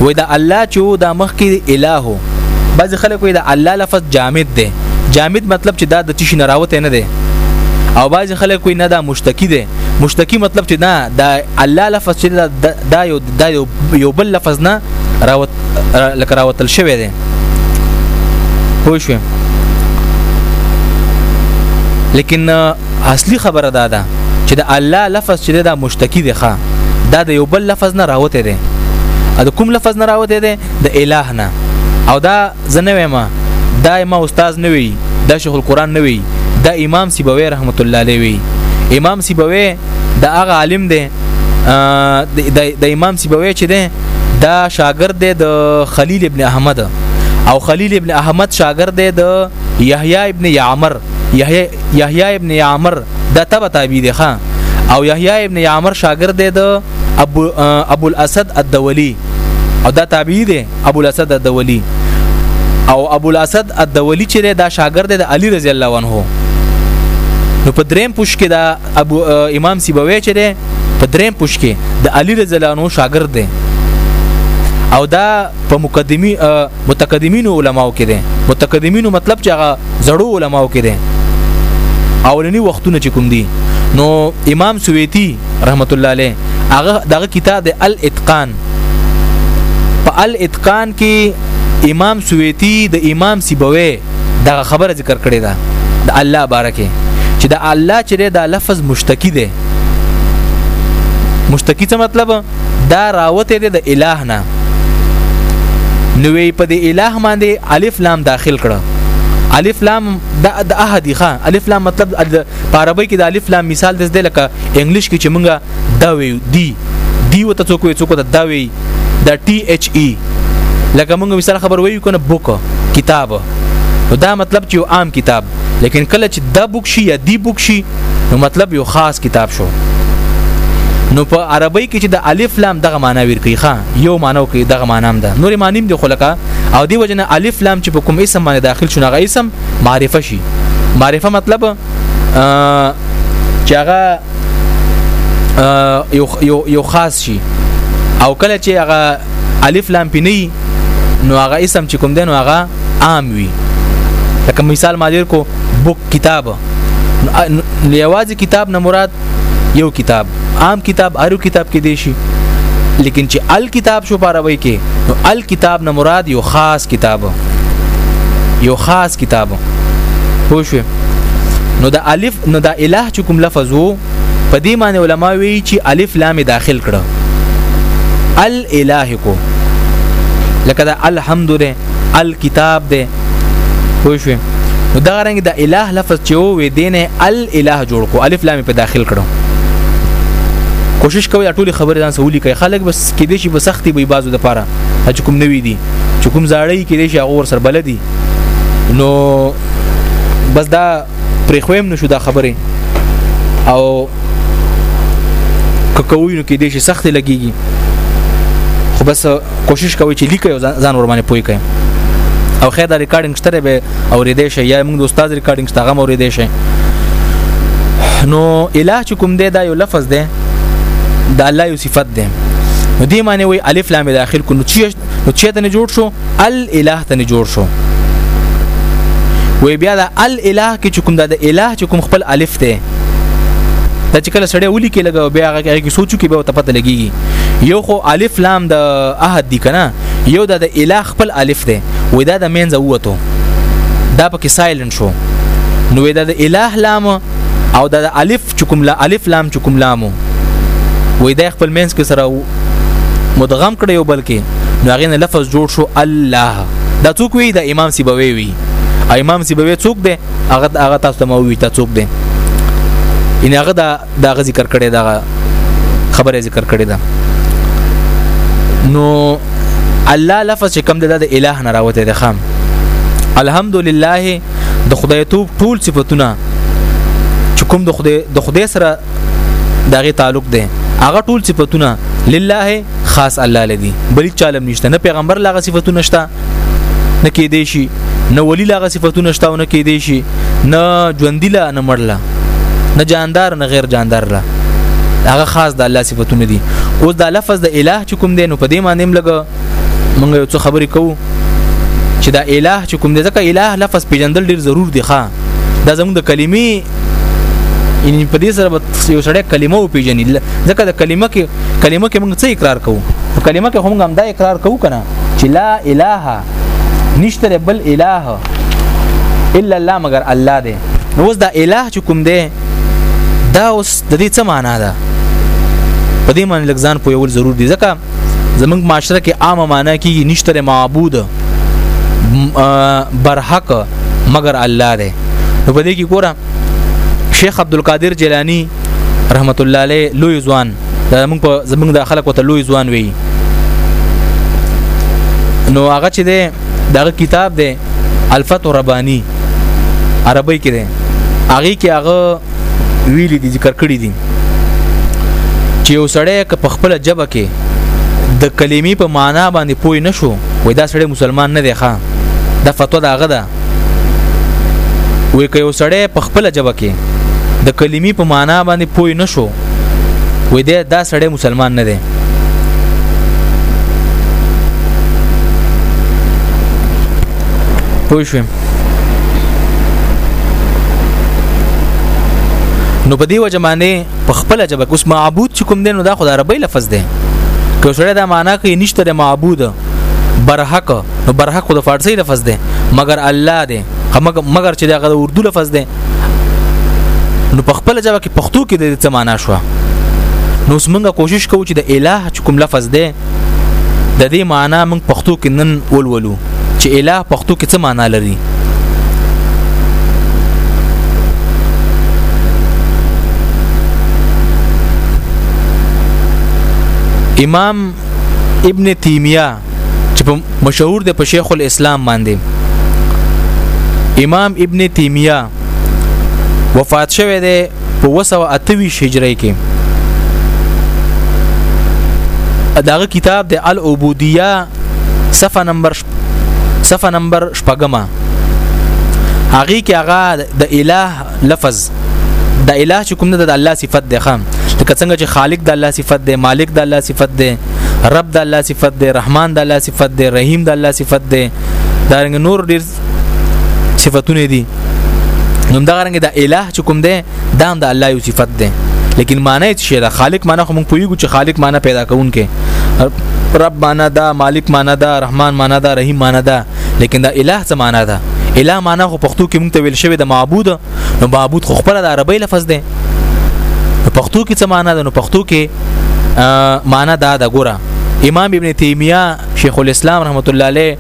وې دا الله چې دا مخ کې الہ بعض خلک وې دا الله لفظ جامد دی جامد مطلب چې دا د تشي نه راوته نه دی او بعض خلک وې نه دا مشتکی دی مشتکی مطلب چې نه دا الله لفظ چې دا یو دا یو بل لفظ نه راوت لکه راوتل شوی دی پوه شو لیکن اصلي خبره دا ده چې د الله لفظ چې دا مشتکی دی ښا دا د یو بل لفظ نه راوته دی د کوم لفظ نه راوته دی د الٰه نه او دا زنه ما دا ما استاد نه وی دا شیخ القرآن نه وی دا امام سیبوی رحمت الله علیه وی امام سیبوی دا هغه عالم دی د امام سیبوی چې دی دا شاګرد دی د خلیل ابن احمد او خلیل ابن احمد شاګرد دی د یحیی ابن یعمر یحیی یحیی ابن عامر د تبع تابع دی ښا او یحیی ابن عامر شاګرد دی د ابو ابو الاسد الدولی او دا تابع دی ابو الاسد الدولی او ابو الاسد الدولی چې دا شاګرد دی د علی رضی الله عنه نو په دریم پوش کې دا ابو امام سیبوی چې دی په دریم پوش کې د علی رضی الله عنه شاګرد دی او دا په مقدمي متقدمینو علماو کې دي متقدمینو مطلب چې هغه زړو علماو کې دي اولنی وختونه چې کوم دي نو امام سویتی رحمت الله علیه هغه دغه کتاب د الاتقان په الاتقان کې امام سویتی د امام سیبوی دغه خبره ذکر کړې ده د الله بارکه چې د الله چې دا لفظ مشتکی دی مشتکی څه مطلب دا راوته دی د الٰه نه نو وی په دې الٰه باندې الف لام داخل کړه الف لام د د احدی خان الف لام مطلب په عربی کې د الف لام مثال د دې لکه انګلیش کې چې مونږه دا وی دی دی وته څوک وی څوک دا وی د ټي ایچ ای لکه مونږ مثال خبر وی کنه بوک کتاب دا مطلب چې عام کتاب لیکن کله چې د بوک شي یا دی بوک شي نو مطلب یو خاص کتاب شو نو په عربی کې چې د الف لام دغه معنی ور کوي ښا یو معنی کوي دغه معنی هم ده نور معنی د خلکا او دی وجنه الف لام چې په کوم اسم باندې داخل شونه غ اسم معرفه شي معرفه مطلب چې هغه یو یو یو خاص شي او کله چې هغه الف لام پینی نو هغه اسم چې کوم دی نو هغه عام وي لکه مثال ما دیر کو بوک کتاب لیوازي کتاب نه مراد یو کتاب عام کتاب هر کتاب کې دی شي لیکن چې الکتاب شو پاروي کې نو الکتاب نه مراد یو خاص کتاب یو خاص کتاب پوه شو نو د الف نو د الہ چې کوم لفظ وو په دې معنی علما وی چې الف لام داخل کړه ال الہ کو لکه دا الحمد لله الکتاب دی پوه شو نو دا رنګ د الٰه لفظ چې وې دینه الالٰه جوړ کو الف لام په داخل کړو کوشش کوي ټول خبره ځان سولي کوي خلک بس کې دې شي په سختي به بازو د پاره چې کوم نوي دي چې کوم زاړی کې دې شي هغه ور سره بلدي نو بس دا پرې خویم نشو دا خبره او کوکوینو کې دې شي سخت لګيږي خو بس کوشش کوي چې لیکي ځان ور باندې پوي کوي او خیر دا ریکارډینګ شته به اورېدې شي یا موږ د استاد ریکارډینګ شته غو اورېدې شي نو الہ چې کوم دی دا یو لفظ دی دا الله یو صفت دی نو دې معنی وي الف لام داخل کو نو چې نو چې ته نه جوړ شو الاله ته نه جوړ شو وی بیا د الاله کې چې کوم د اله چې کوم خپل الف ته دا چې کله سړی ولي کې لګاو بیا هغه کې سوچو کې به ته پته لګيږي یو خو الف لام د احد دی کنه یو د اله خپل الف دی وې دا د مینځ ووتو دا پکې سایلنت شو نو دا د اله لام او د الف چې کوم لا الف لام چې کوم لامو وې د خپل مینس کې سره مدغم کړي یو بلکې نو هغه لفظ جوړ شو الله دا څوک وی دا امام سیبوی وی امام سیبوی څوک دی هغه هغه تاسو ته مو وی ته څوک دی ان هغه دا دا ذکر کړي دا خبره ذکر کړي دا نو الله لفظ کوم د الہ نه راوته د خام الحمدلله د خدای توب ټول صفاتونه چې کوم د خدای د خدای سره دغه تعلق دی هغه ټول صفاتونه لله خاص الله لدی بل چالم نشته نه پیغمبر لاغه صفاتونه شته نه کې دی شي نه ولی لاغه صفاتونه شته نه کې دی شي نه ژوندۍ لا نه مړله نه جاندار نه غیر جاندار لا هغه خاص د الله صفاتونه دي اوس دا لفظ د اله چې کوم دی نو په دې معنی هم لګ مونږ یو څه خبرې کوو چې دا الٰه چې کوم دې ځکه الٰه لفظ پیژندل ډیر ضرور دی ښا دا زموږ د کلمې ان په دې سره یو سړی کلمه او پیژني ځکه د کلمه کې کلمه کې موږ څه اقرار کوو په کلمه کې هم هم دا اقرار کوو کنه چې لا اله نشته بل اله الا الله مگر الله دی نو اوس دا اله چې کوم دی دا اوس د دې څه معنا ده په دې معنی لګزان په یو ضرور دي ځکه زمونږ معاشره کې عامه معنی کې نشته معبود برحق مگر الله دی نو په دې کې ګوره شیخ عبد القادر جیلانی رحمت الله علیه لوی ځوان زمونږ په زمونږ د خلکو ته لوی ځوان وی نو هغه چې دی دغه کتاب دی الفتو ربانی عربی کې دی هغه کې هغه ویلي دي ذکر کړی دي چې یو سړی که په خپل جبه کې د کلمې په معنا باندې پوه نه شو وای دا سړی مسلمان نه دی ښا دا فتوا دا غدا وای که یو سړی په خپل جبه کې د کلمې په معنا باندې پوه نه شو وای دا دا سړی مسلمان نه دی پوه شوم نو په دی وجه باندې په خپل جبه اوس معبود چې کوم دینو دا خدای ربي لفظ دی که سره دا معنا کوي نشته د معبود برحق نو برحق د فارسی لفظ دی مګر الله دی مګر چې دا د اردو لفظ دی نو په خپل جبه کې پښتو کې د څه معنا شو نو موږ کوشش کوو چې د الٰه کوم لفظ دی د دې معنی موږ پښتو کې نن ولولو چې الہ پښتو کې څه معنی لري امام ابن تیمیه چې په مشهور دی په شیخ الاسلام باندې امام ابن تیمیه وفات شوه دی په 228 هجری کې داغه کتاب د العبودیه صفه نمبر صفه نمبر شپږمه هغه کې هغه د الٰه لفظ د الٰه چې کوم نه د الله صفت دی خام لکه څنګه چې خالق د الله صفت دی مالک د الله صفت دی رب د الله صفت دی رحمان د الله صفت دی رحیم د الله صفت دی دا رنګ نور ډیر صفاتونه دي نو دا رنګ د الٰه چې کوم دی دا هم د الله یو صفت دی لیکن معنی چې دا خالق معنی خو موږ پوهیږو چې خالق معنی پیدا کوونکې رب معنی دا مالک معنی دا رحمان معنی دا رحیم معنی دا لیکن دا الٰه څه معنی ده الٰه معنی خو پښتو کې موږ ته ویل شوی د معبود نو معبود خو خپل د عربی لفظ دی پښتو کې څه معنی ده نو پښتو کې معنی دا د ګوره امام ابن تیمیه شیخ الاسلام رحمت الله علیه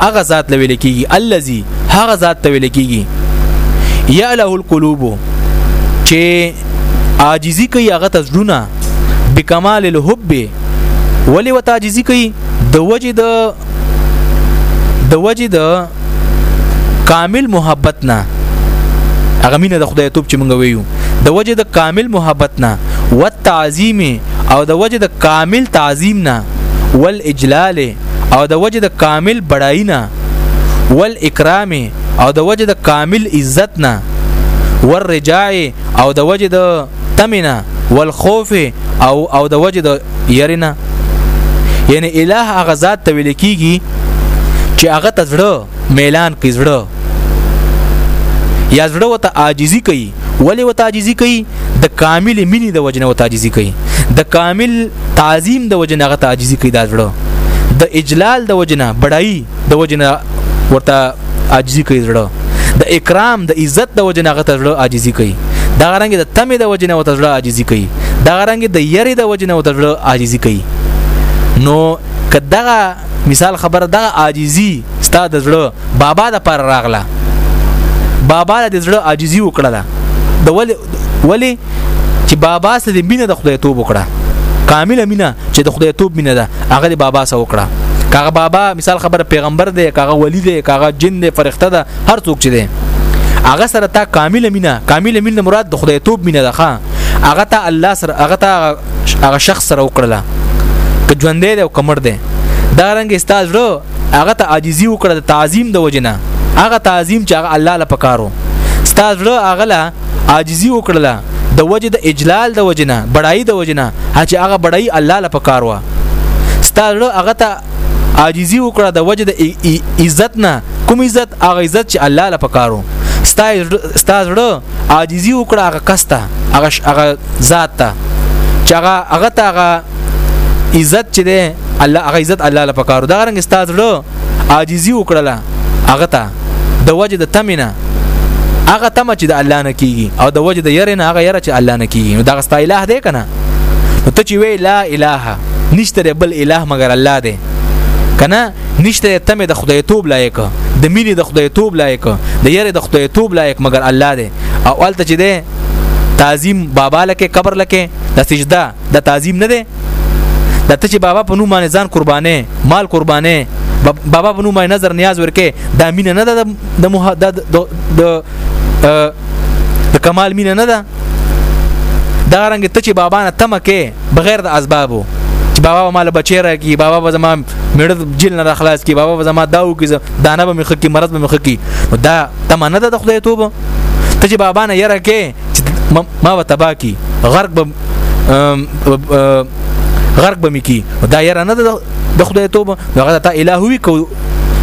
هغه ذات لویل کیږي الذي هغه ذات ته ویل کیږي یا له القلوب چې عاجزی کوي هغه تزړونه بکمال الحب ولی وت عاجزی کوي د وجه د د وجه د کامل محبت نه هغه مینه د خدای توپ چې مونږ ویو د وجه د کامل محبت نه والتعظیم او د وجه د کامل تعظیم نه والاجلال او د وجه د کامل بډای نه ول اکرام او د وجه د کامل عزت نه ور رجاع او د وجه د تمنه ول خوف او او د وجه د يرنه یعنی الہ هغه ذات ته ویل کیږي چې هغه تزړه میلان کوي زړه یا زړه وته عاجزي کوي ولی وته عاجزي کوي د کامل مینې د وجنه وته عاجزي کوي د کامل تعظیم د وجنه غته عاجزي کوي دا زړه د اجلال د وجنه بډای د وجنه ورته عاجزي کوي زړه د اکرام د عزت د وجنه غته زړه عاجزي کوي دا غرنګ د تمه د وجنه وته زړه عاجزي کوي دا غرنګ د یری د وجنه وته زړه عاجزي کوي نو کداغه مثال خبره دا عاجزي ستا د زړه بابا د پر راغله بابا د زړه عاجزي وکړه دا د ولی ولی چې بابا سره د مینه د خدای توب وکړه کامله مینه چې د خدای توب مینه ده هغه د بابا سره وکړه کاغه بابا مثال خبره پیغمبر دی کاغه ولی دی کاغه جن دی فرښتہ ده هر څوک چې دی هغه سره تا کامله مینه کامله مینه مراد د خدای توب مینه ده ښا هغه ته الله سره هغه ته هغه شخص سره وکړله که ژوند دی او کمر دی دا رنګ استاد ورو هغه ته عاجزي وکړه د تعظیم د وجنه هغه تعظیم چې هغه الله لپاره کارو استاد ورو هغه له عاجزي وکړله د وجه د اجلال د وجنه بڑای د وجنه چې هغه بڑای الله لپاره کارو استاد ورو هغه ته عاجزي وکړه د وجه د عزت نه کوم عزت هغه عزت چې الله لپاره کارو استاد ورو عاجزي وکړه هغه کسته هغه هغه ذات ته چې هغه هغه ته هغه عزت چې ده الله هغه عزت الله لپاره پکارو دا رنګ استاد له عاجزي وکړه هغه ته د وجه د تمنه هغه تمه چې د الله نه کیږي او د وجه د ير نه هغه ير چې الله نه کیږي نو دا غستا الہ دی کنه ته چې وی لا الہ نشته بل الہ مگر الله دی کنه نشته تمه د خدای توب لایق د مینې د خدای توب لایق د یره د خدای توب لایق مګر الله دی او الته چې دی تعظیم بابا لکه قبر لکه د سجده د تعظیم نه دی د ته چې بابا په نوم باندې ځان قربانې مال قربانې بابا په نوم باندې نظر نیاز ورکې دا مینه نه ده د د د کمال مینه نه ده دا رنګ ته چې بابا نه تمکه بغیر د اسبابو چې بابا ما له بچی راکی بابا به زما مړ جیل نه خلاص کی بابا به زما داو کی دانه به مخ کی مرض به مخ کی دا تمنه ده د خدای توبه ته چې بابا نه یره کې ما و تبا کی غرق به غرق به مکی دا یره نه ده د خدای توبه هغه ته الهوی کو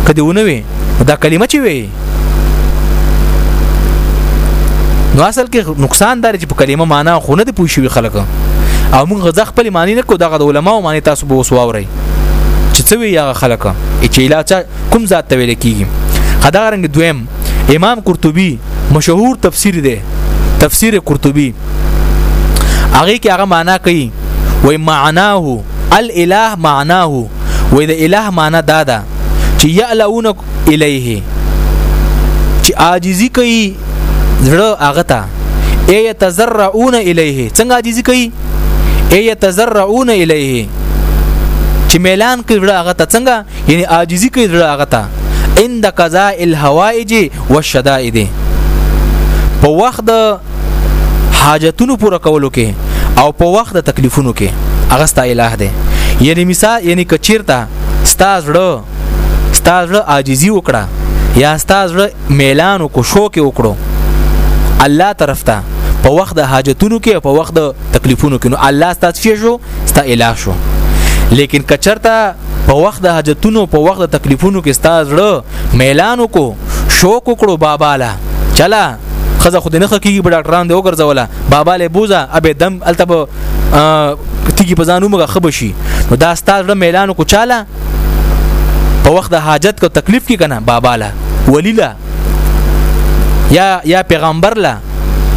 کدی ونوي دا کلمه چې وي نو اصل کې نقصان دار چې په کلمه معنا خو نه دی پوه شوی خلک او موږ غزه خپل معنی نه کو دغه د علماو معنی تاسو به وسواوري چې څه وی هغه خلک چې علاج کوم ذات ته ویل کیږي خدای رنګ دویم امام قرطبي مشهور تفسیر دی تفسیر قرطبي هغه کې هغه معنا کوي وای معناه الاله معناه وای د اله معنا دادا چې یعلون الیه چې عاجزی کوي زړه هغه ته ای یتزرعون الیه څنګه عاجزی کوي ای یتزرعون الیه چې ميلان کوي زړه هغه ته څنګه یعنی عاجزی کوي زړه هغه ته عند قضاء الحوائج والشدائد په وخت د حاجتونو پوره کولو کې او په وخت د تکلیفونو کې هغه ستا الہ دی یعنی مثال یعنی کچیرته ستا زړه ستا زړه عاجزي وکړه یا ستا زړه میلان او شوق وکړو الله طرف ته په وخت د حاجتونو کې په وخت د تکلیفونو کې نو الله ستاسو شو ستا الہ شو لیکن کچرته په وخت د حاجتونو په وخت د تکلیفونو کې ستا زړه میلان کو شوق وکړو بابا لا چلا خزه خو دې نه خکېږي په ډاکټران دې وګرځوله بابا له بوزا ابه دم التب تیږي په ځانو مګه خبشي نو دا ستاسو میلان کو چاله په وخت د حاجت کو تکلیف کې کنه بابا لا ولی لا یا یا پیغمبر لا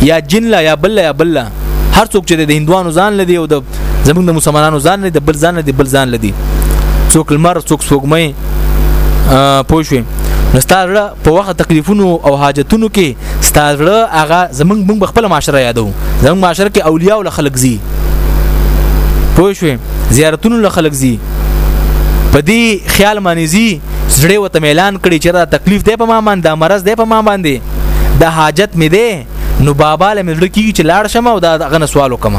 یا جن لا یا بل یا بل هر څوک چې د هندوانو ځان لدی او د زمونږ د مسلمانانو ځان لدی بل ځان لدی بل ځان لدی څوک لمر څوک سوګمې پوښوي نو ستاره په وخت تکلیفونو او حاجتونو کې ستاره هغه زمنګ موږ خپل معاشره یادو زمنګ معاشره کې اولیاء او خلک زی پوه شو زیارتونو له خلک زی په دې خیال معنی زی زړه وته اعلان کړي چې دا تکلیف دی په ما باندې دا مرض دی په ما باندې دا حاجت مې دی نو بابا له مزړه کیږي چې لاړ شم او دا غنه سوال وکم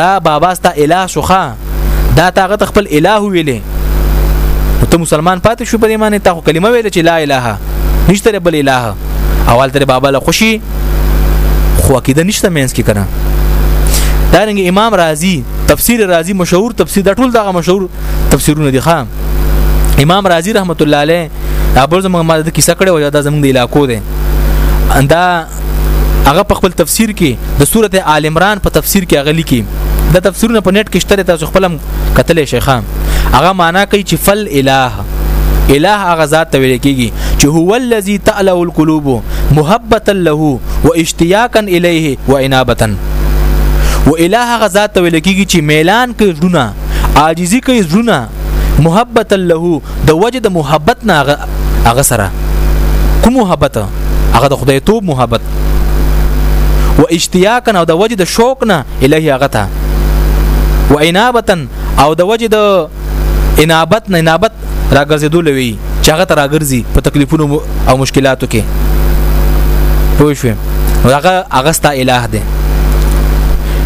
دا بابا ستا الہ شوخه دا تاغه خپل الہ ویلې ته مسلمان پاتې شو په دې معنی ته کلمه ویل چې لا الہ نشته بل الہ اول تر بابا له خوشي خو عقیده نشته مینس کې کنه دارنګ امام رازی تفسیر رازی مشهور تفسیر د ټول دغه مشهور تفسیرونه دي خام امام رازی رحمت الله علیه دا بل زموږ ماده کیسه کړې او دا زموږ د علاقو دی اندا هغه په خپل تفسیر کې د سورته آل عمران په تفسیر کې هغه لیکي دا تفسیرونه په نت کې شته تاسو خپل کتلې شیخان هغه معنا کوي چې فل الہ اله هغه ذات ته ویل کیږي چې هو الذی تعلو القلوب محبتا له و اشتیاقا الیه و انابتا و اله هغه ذات ته ویل کیږي چې میلان کوي زړونه عاجزي کوي زړونه محبت له د وجه د محبت نه هغه سره کوم محبت هغه د خدای توب محبت و اشتیاقا او د وجه د شوق نه الهي هغه ته و انابتا او د وجه د انابت نه انابت راګرځېدو لوي چې هغه ته راګرځي په تکلیفونو او مشکلاتو کې پوه شو هغه هغه ستا الٰه دی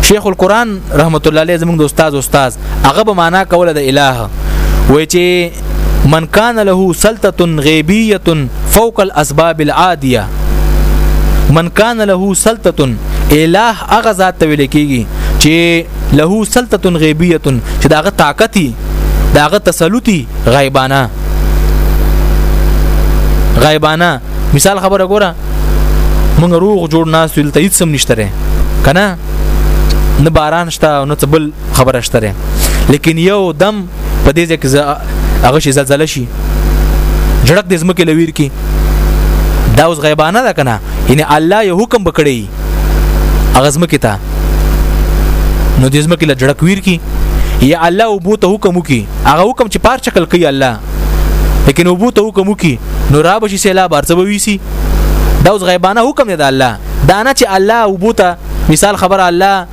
شیخ القرآن رحمت الله علیه زموږ د استاد استاد هغه به معنا کوله د الٰه وای چې من کان له سلطه غیبیه فوق الاسباب العادیه من کان له سلطه الٰه هغه ذات ته ویل کیږي چې له سلطه غیبیه چې داغه طاقتي داغه تسلطي غیبانه غیبانه مثال خبره ګوره مونږ روغ جوړ ناس ولته هیڅ سم نشته کنه نه باران شته نه څه بل خبره شته لیکن یو دم په دې ځکه هغه شي زلزلہ شي جړک د زمکه لویر کی دا اوس غیبانه ده کنه یعنی الله یو حکم بکړي هغه زمکه ته نو د زمکه له جړک ویر کی یا الله او بو ته حکم وکي هغه حکم چې پار چکل کوي الله لیکن او بو ته حکم وکي نو را بشي سیلاب ارڅوي سي دا اوس غیبانه حکم دی د الله دا نه چې الله او بو ته مثال خبر الله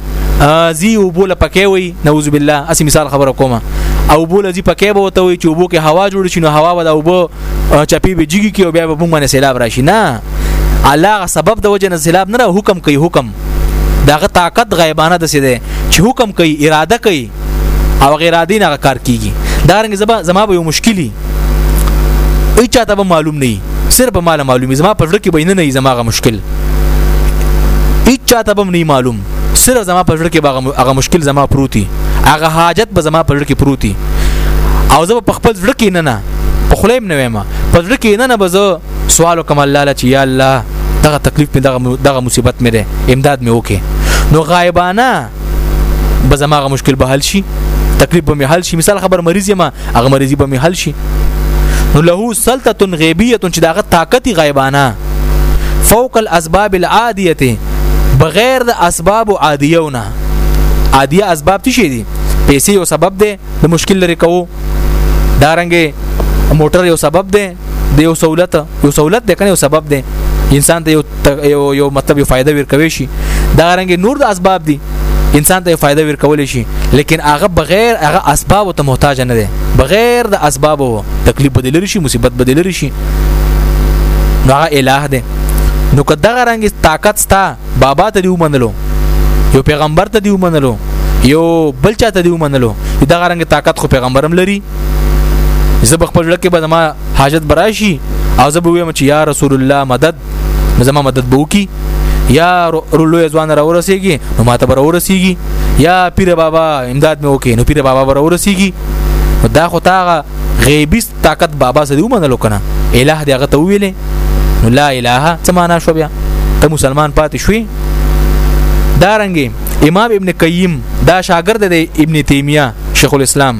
زی او بوله پکې وي نعوذ بالله اسی مثال خبره کومه او بوله زی پکې به وته وي چې وبو کې هوا جوړ شي نو هوا به دا وبو چپی به جګي کې او بیا به موږ باندې سیلاب راشي نه الله سبب د وجه نه سیلاب نه حکم کوي حکم داغه طاقت غیبانه د سیده چې حکم کوي اراده کوي او غیر عادي نه کار کیږي دا رنګ زما زما به یو مشکلی ای چاته به معلوم نه صرف مال معلومي زما په ځړ کې بینه نه زما غو مشکل ای چاته به نه معلوم صرف زما په ځړ کې هغه مشکل زما پروتي هغه حاجت به زما په ځړ کې پروتي او زه په خپل ځړ کې نه نه په خلیم نه وایم په ځړ کې نه نه به زه سوال وکم الله لچ یا الله دغه تکلیف می دغه دغه مصیبت می ده امداد می وکي نو غایبانه به زما غو مشکل به حل شي تکلیف به می حل شي مثال خبر مریض یم هغه مریضي به می حل شي نو له سلطه غیبیه چې داغه طاقت غیبانه فوق الاسباب العادیه بغیر د اسباب عادیونه عادیه اسباب څه دي پیسې یو سبب دی د مشکل لري کوو دارنګه موټر یو سبب دی د یو سہولت یو سہولت د کنه یو سبب دی انسان ته یو یو مطلب یو فائدہ ورکوي شي دا رنګ نور د اسباب دي انسان ته فائدہ ورکول شي لیکن هغه بغیر هغه اسباب ته محتاج نه دی بغیر د اسباب تکلیف بدل شي مصیبت بدل شي نو هغه الٰه دی نو که دغه رنګ طاقت ستا بابا ته دی ومنلو یو پیغمبر ته دی ومنلو یو بل چاته دی ومنلو دغه رنګ طاقت خو پیغمبرم لري زه بخپل لکه به ما حاجت براشي او زه به ویم چې یا رسول الله مدد زما مدد بو کی یا رولو ځوان را ورسیږي نو ماته بر ورسیږي یا پیر بابا امداد مې وکي نو پیر بابا بر ورسیږي دا خو تاغه غیبی طاقت بابا سره ومنلو کنه الہ دی هغه ته ویلې نو لا الہ څه معنا شو بیا ته مسلمان پاتې شوې دارنګي امام ابن قیم دا شاګرد دی ابن تیمیه شیخ الاسلام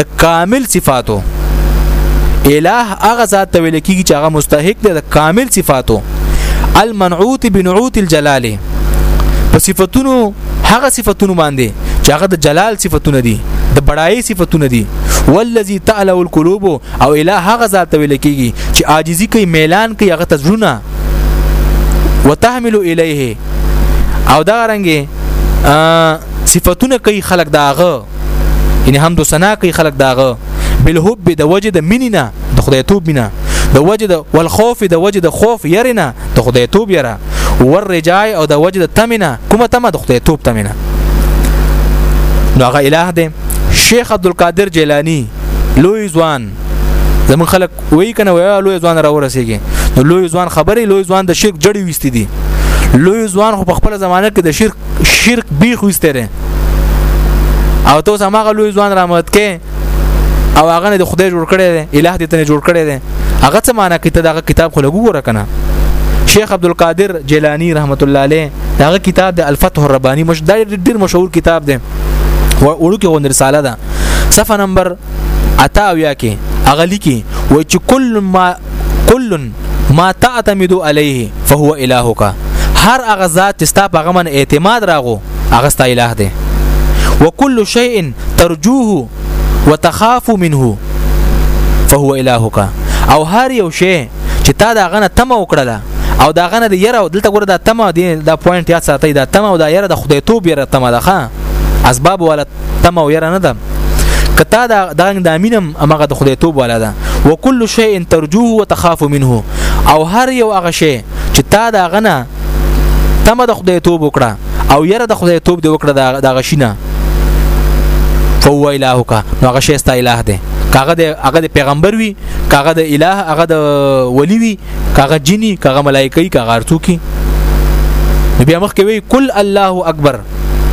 د کامل صفاتو الہ هغه ذات ویل کیږي چې هغه مستحق دی د کامل صفاتو المنعوت بنعوت الجلال په صفاتونو هغه صفاتونو باندې چې هغه د جلال صفاتونه دي د بڑای صفاتونه دي والذي تعلو القلوب او الہ هغه ذات ویل کیږي چې عاجزي کوي میلان کوي هغه تزرونه وتحمل الیه او دا رنګه صفاتونه کوي خلق داغه یعنی حمد ثنا کوي خلک داغه بالحب د وجه د مینینا د خدای توب مینا د وجه د والخوف د وجه د خوف يرنا د خدای توب يره ور رجای او د وجه د تمنا کومه تمه د خدای توب تمنا نو هغه الہ دی شیخ عبد القادر جیلانی لوی ځوان زمون خلک وای کنه وای لوی ځوان را ورسیږي نو لوی ځوان خبرې لوی ځوان د شرک جړې وستې دي لوی ځوان خو په خپل زمانه کې د شرک شرک بی خوسته ده او ته سماغه لوی ځوان رامت کې او هغه نه د خدای جوړ کړي دي الٰه دې ته جوړ کړي دي هغه څه معنی کې ته دغه کتاب خو لګو ګره کنه شیخ عبد القادر جیلانی رحمت الله علیه داغه کتاب د الفتح الربانی مش ډیر مشهور کتاب دی وړو کې غون رساله ده صفه نمبر اتا او یا کې اغلی کې و چې کل ما کل ما تعتمد عليه فهو الهك هر هغه ذات چې ستا په غمن اعتماد راغو هغه ستا اله دی وكل شيء ترجوه وتخاف منه فهو الهك او هر یو شی چې تا دا غنه تم وکړله او دا غنه د یره او دلته ګوره دا تم دی دا پوینټ یاد ساتي دا تم او دا یره د خدای توب یره تم ده ښا اسباب ولا تم او ير نه ده کتا دا دغه د امینم امغه د خدای توب ولا ده وکل شیء ترجوه وتخاف منه او هر یو هغه شی چې تا دا غنه تم د خدای توب وکړه او یره د خدای توب دی وکړه دا غشینه فهو الهک نو هغه شی ستا اله دی کاغه د هغه د پیغمبر وی کاغه د اله هغه د ولی وی کاغه جنی کاغه ملائکه کاغه ارتو کی بیا مخ کې وی کل الله اکبر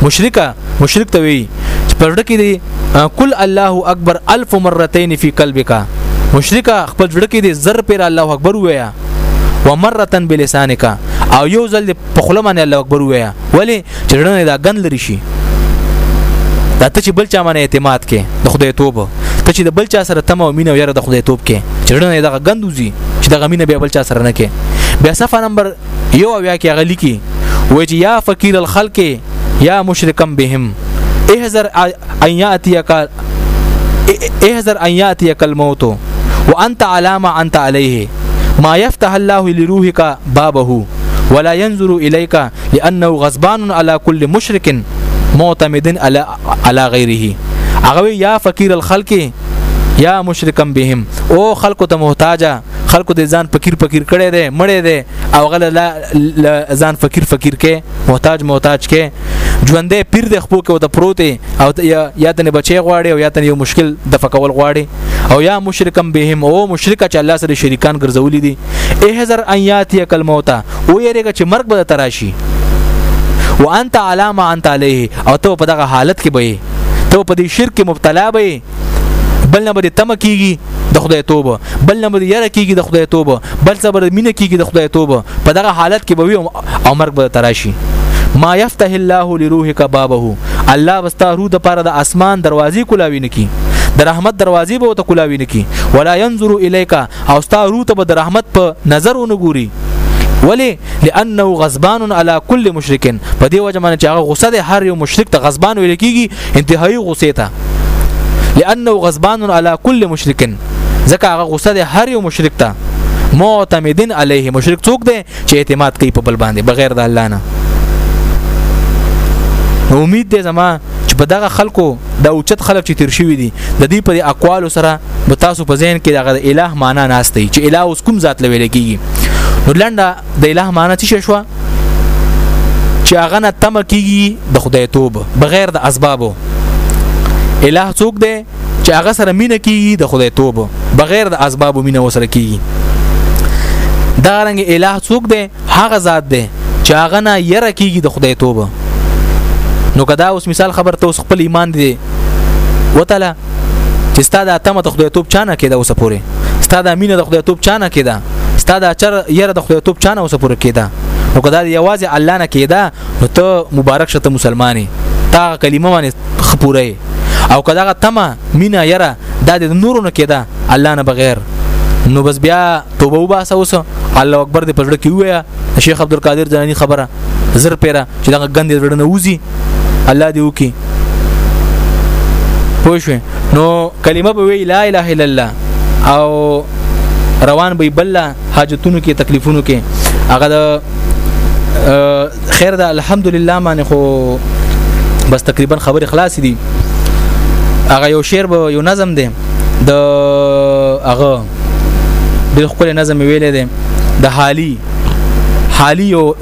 مشرکه مشرک ته وی چې پرړه کې دی کل الله اکبر الف مرتين فی قلبک مشرکه خپل ځړه کې دی زر پر الله اکبر ویا ومره بلسانک او یو ځل په خله باندې الله اکبر ویا ولی چې ړنه دا غن لري شي دا ته چې بل چا باندې اعتماد کې د خدای توبه ته چې د بل چا سره تمه او مینه یره د خدای توب کې چې ړنه دا غندوزی چې د غمینه به بل چا سره نه کې بیا صفه نمبر یو اویا کې هغه لیکي وای چې یا فقیر الخلق یا مشرکم بهم احذر ان یاتیک احذر ان یاتیک الموت وانت علامه انت عليه ما يفتح الله لروحك بابه ولا ينظر اليك لانه غضبان على كل مشرك معتمد على على غيره هغه یا فقیر الخلق یا مشرکم بهم او خلق ته محتاجه خلکو د ځان فقیر فقیر کړي دي مړې دي او غل ځان فقیر فقیر کې محتاج محتاج کې ژوندې پیر د خپل کې او د پروتې او یا د بچي غواړي او یا د یو مشکل د فکول غواړي او یا مشرکم بهم او مشرک چې الله سره شریکان ګرځولې دي احذر ان یاتی کل موتا او یریګه چې مرګ به تراشي وانت علامه انت علیه او ته په دغه حالت کې به ته په دې شرک مبتلا به بل نه به تم کیږي د خدای توبه بل نه به یره کیږي د خدای توبه بل څه به مینه کیږي د خدای توبه په دغه حالت کې به وي او مرګ به تراشي ما يفتح الله لروحك بابه الله بستا روح د پاره د اسمان دروازې کولاوي نکی د رحمت دروازې به ته کولاوي نکی ولا ينظر اليك او ستا روح ته به د رحمت په نظر ونګوري ولی لانه غضبان على كل مشرک په دې وجه باندې چې هغه غصه ده هر یو مشرک ته غضبان ویل کیږي انتهایی غصه ته لانه غضبان علی کل مشرک ځکه هغه غصه ده هر یو مشرک ته معتمدن علیه مشرک څوک دی چې اعتماد کوي په بل باندې بغیر د الله نه امید دې زما چې په دغه خلکو د اوچت خلک چې تیر شوی دي د دې په اقوال سره به تاسو په ذهن کې دغه الٰه معنا ناشته چې الٰه اوس کوم ذات لوي لګي نو لنډه د اله معنی څه شو چې هغه نه تم کیږي د خدای توب بغیر د اسبابو اله څوک دی چې هغه سره مینه کیږي د خدای توب بغیر د اسبابو مینه وسره کیږي دا رنګ اله څوک دی هغه ذات دی چې هغه نه یره کیږي د خدای توب نو کدا اوس مثال خبر ته اوس خپل ایمان دی وتله چې ستاد اتمه د خدای توپ چانه کېده اوسه پوره ستاد امینه د خدای توپ چانه کېده ستاد اچر یره د خدای توپ چانه اوسه پوره کېده او کدا یوازې الله نه کېده نو ته مبارک شته مسلمانې تا کلمه باندې خپوره او کدا تمه مینا یره د نورو نه کېده الله نه بغیر نو بس بیا توبه وباسه اوس الله اکبر دې پزړه کې ویا شیخ عبد القادر جنانی خبره زر پیرا چې دا غندې زړه نه وځي الله دې وکي پوه شو نو کلمه به وی لا اله الا الله او روان به بل حاجتونو کې تکلیفونو کې هغه د خیر د الحمدلله باندې خو بس تقریبا خبر خلاص دي هغه یو شعر به یو نظم دی د هغه د خپل نظم ویلې دی د حالی حالی یو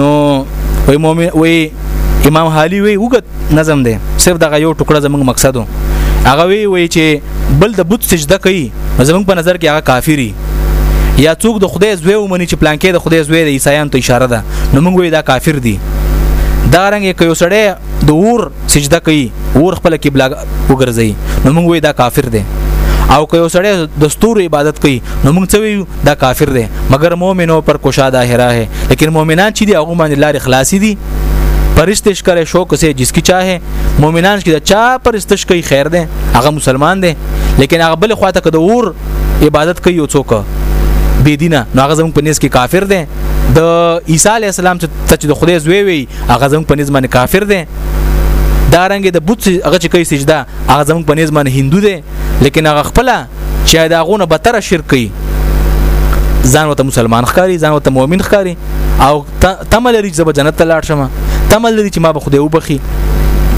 نو وای مؤمن وای امام حالی وی وګت نظم دی صرف دغه یو ټوکړه زموږ مقصدو هغه وی وی چې بل د بت سجده کوي زموږ په نظر کې هغه کافری یا څوک د خدای زوی ومني چې پلان کې د خدای زوی د عیسایانو ته اشاره ده نو موږ وی دا کافر دی دا رنګ یو یو سړی د اور سجده کوي اور خپل قبله وګرځي نو موږ وی دا کافر دی او که یو سړی د ستورو عبادت کوي نو موږ څه ویو دا کافر دی مګر مؤمنو پر کشاده هرا ہے لیکن مؤمنان چې دی هغه باندې لارې خلاصې دي پرستش کرے شوق سے جس کی چاہے مؤمنان چې دا چا پرستش کوي خیر دی هغه مسلمان دی لیکن هغه بل خواته کده اور عبادت کوي او څوک بی دینه نو هغه زموږ په نس کې کافر دی د عیسی علی السلام چې د خدای زوی وي هغه زموږ په نس باندې کافر دی دا رنګ د بت هغه چې کوي سجده هغه زموږ په نس باندې هندو دی لیکن هغه خپل چې دا غونه به تر شرک کوي ځان وته مسلمان ښکاری ځان وته مؤمن ښکاری او تم لري چې به جنت ته لاړ شم تم لري چې ما به خدای وبخي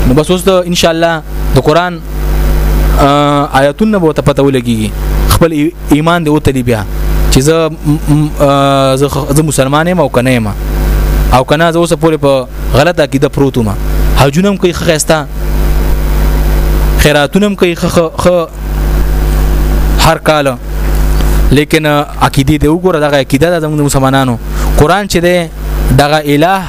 نو بس اوس ان شاء الله د قران آیاتونه به ته پته ولګي خپل ایمان دې وتلی بیا چې زه زه مسلمان یم او کنه یم او کنه زه اوسه پورې په غلطه عقیده پروت ما حجونم کوي خخستا خیراتونم کوي خخ هر کال لیکن عقیده دی وګوره دغه عقیده د زموږ مسلمانانو قران چې دی دغه الٰه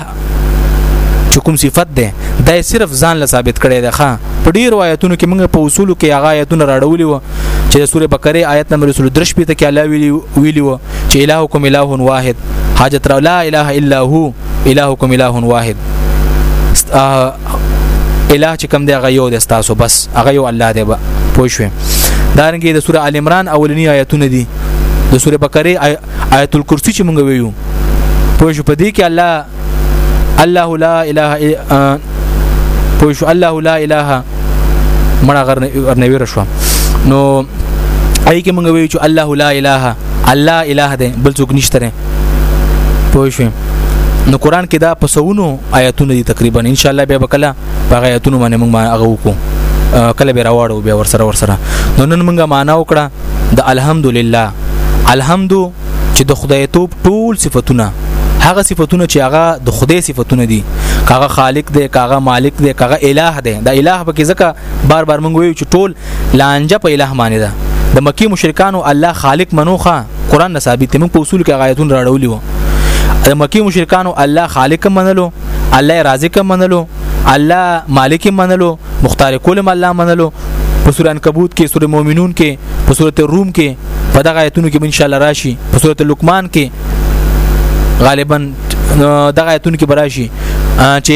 چې کوم صفت ده دا صرف ځان له ثابت کړي ده ښا په ډیر روایتونو کې موږ په اصولو کې هغه آیتونه راړولي وو چې د سوره بقره آیت نمبر 33 په کې الله ویلی ویلی وو چې الهکم اله واحد حاجت را لا اله الا هو الهکم اله واحد اله چې کوم دی هغه یو دی تاسو بس هغه یو الله دی به پوه شئ دارنګه د سوره ال عمران اولنی آیتونه دي د سوره بقره آیت الکرسی چې مونږ ویو پوه شو په دې کې الله الله لا اله پوه شو الله لا اله مړه غرنویر شو نو اې کې مونږ ویو چې الله لا اله الله اله دی بل څوک نشته پوه شئ نو قران کې دا پسونو آیاتونه دي تقریبا ان شاء الله به وکړه هغه آیاتونه باندې موږ هغه وکړو کله به راوړو بیا ور سره ور سره نو نن موږ معنا وکړه د الحمدلله الحمد چې د خدای توپ ټول صفاتونه هغه صفاتونه چې هغه د خدای صفاتونه دي کاغه خالق دی کاغه مالک دی کاغه الٰه دی دا الٰه به کې ځکه بار بار موږ ویو چې ټول لانجه په الٰه معنی ده د مکی مشرکانو الله خالق منوخه قران نه ثابت موږ په اصول کې غایتون راړولې وو د مکی مشرکانو الله خالق منلو الله رازق منلو الله مالک منلو مختار کولم الله منلو په سورہ عنکبوت کې سورہ مؤمنون کې په سورۃ الروم کې په دغه آیتونو کې ان شاء الله راشي په سورۃ لقمان کې غالبا دغه آیتونو کې براشي چې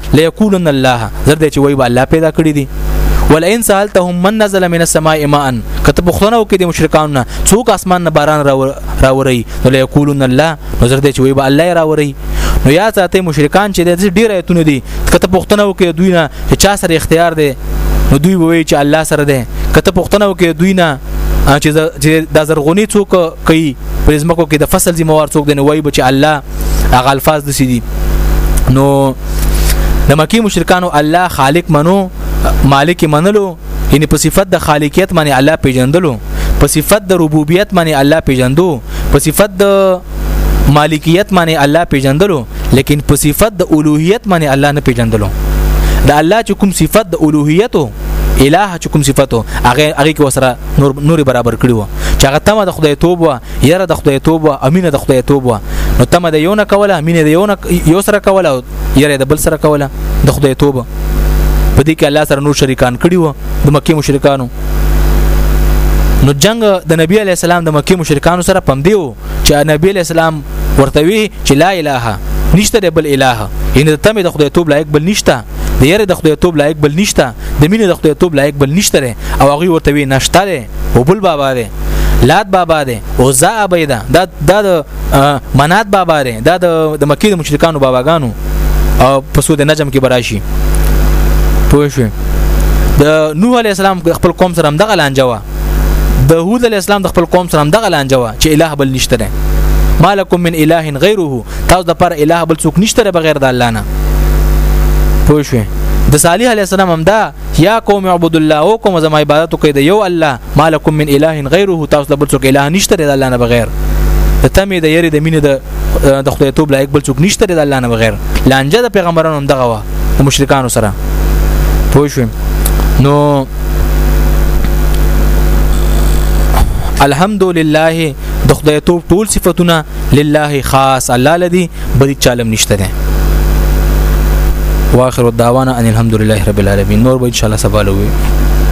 ليقولن الله زر دې چې وای به الله پیدا کړی دي ولئن سالتهم من نزل من السماء ماء کته پښتنه وکي د مشرکان نه څوک اسمان نه باران راوري نو ليقولن الله نظر دې چې وای به الله راوري نو یا ساته مشرکان چې د ډیر ایتونه دي کته پښتنه وکي دوی نه چې چا سره اختیار دي نو دوی وایي چې الله سره ده کته پښتنه وکي دوی نه چې د زرغونی څوک کوي پرېزمکو کې د فصل ذمہ وار څوک دی نو وایي چې الله هغه الفاظ د سيدي نو د مکی مشرکانو الله خالق منو مالک منلو یعنی په صفت د خالقیت باندې الله پیژندلو په صفت د ربوبیت باندې الله پیژندو په صفت د مالکیت باندې الله پیژندلو لیکن په صفت د اولوهیت باندې الله نه پیژندلو د الله چې کوم صفت د اولوهیت الہ چې کوم صفاتو هغه هغه کې وسره نور نور برابر کړی و چې هغه تمه د خدای توب و یره د خدای توبه امینه د خدای توبه نو تم د یو نه کوله امینه د یو نه یو سره کوله یره د بل سره کوله د خدای توبه په دې کې الله سره نور شریکان کړي وو د مکه مشرکانو نو جنگ د نبی علی السلام د مکه مشرکانو سره پم دیو چې نبی علی السلام ورته وی چې لا اله نشته بل اله ان ته د خدای توب لایق بل نشته د یره د خدای توب لایق بل نشته د مینې د خدای توب لایق بل نشته او هغه ورته وی نشته دی او بل بابا دی لات بابا دی او زا ابیدا دا د منات بابا دی دا د مکی د مشرکانو باباګانو او په سود نجم کې براشي پوه شو د نوح علی السلام خپل قوم سره دغه لانجوا د هود علی السلام د خپل قوم سره دغه لانجوا چې الہ بل نشته مالکم من اله غیره تاسو د پر الہ بل څوک نشته بغیر د الله نه پوه شئ د صالح علی السلام هم دا یا قوم عبد الله او کوم زما عبادت کوي د یو الله مالکم من اله غیره تاسو د بل څوک اله نشته د الله نه بغیر د تمه د یری د مینې د د خدای توب لایق بل څوک نشته د الله نه بغیر لانجه د پیغمبرانو هم دغه وا د مشرکانو سره پوه شو نو الحمدلله د خدای توب ټول صفاتونه لله خاص الله لدی بل چالم نشته ده واخر الدعوانا ان الحمد لله رب العالمين نور به ان شاء الله سبا لوي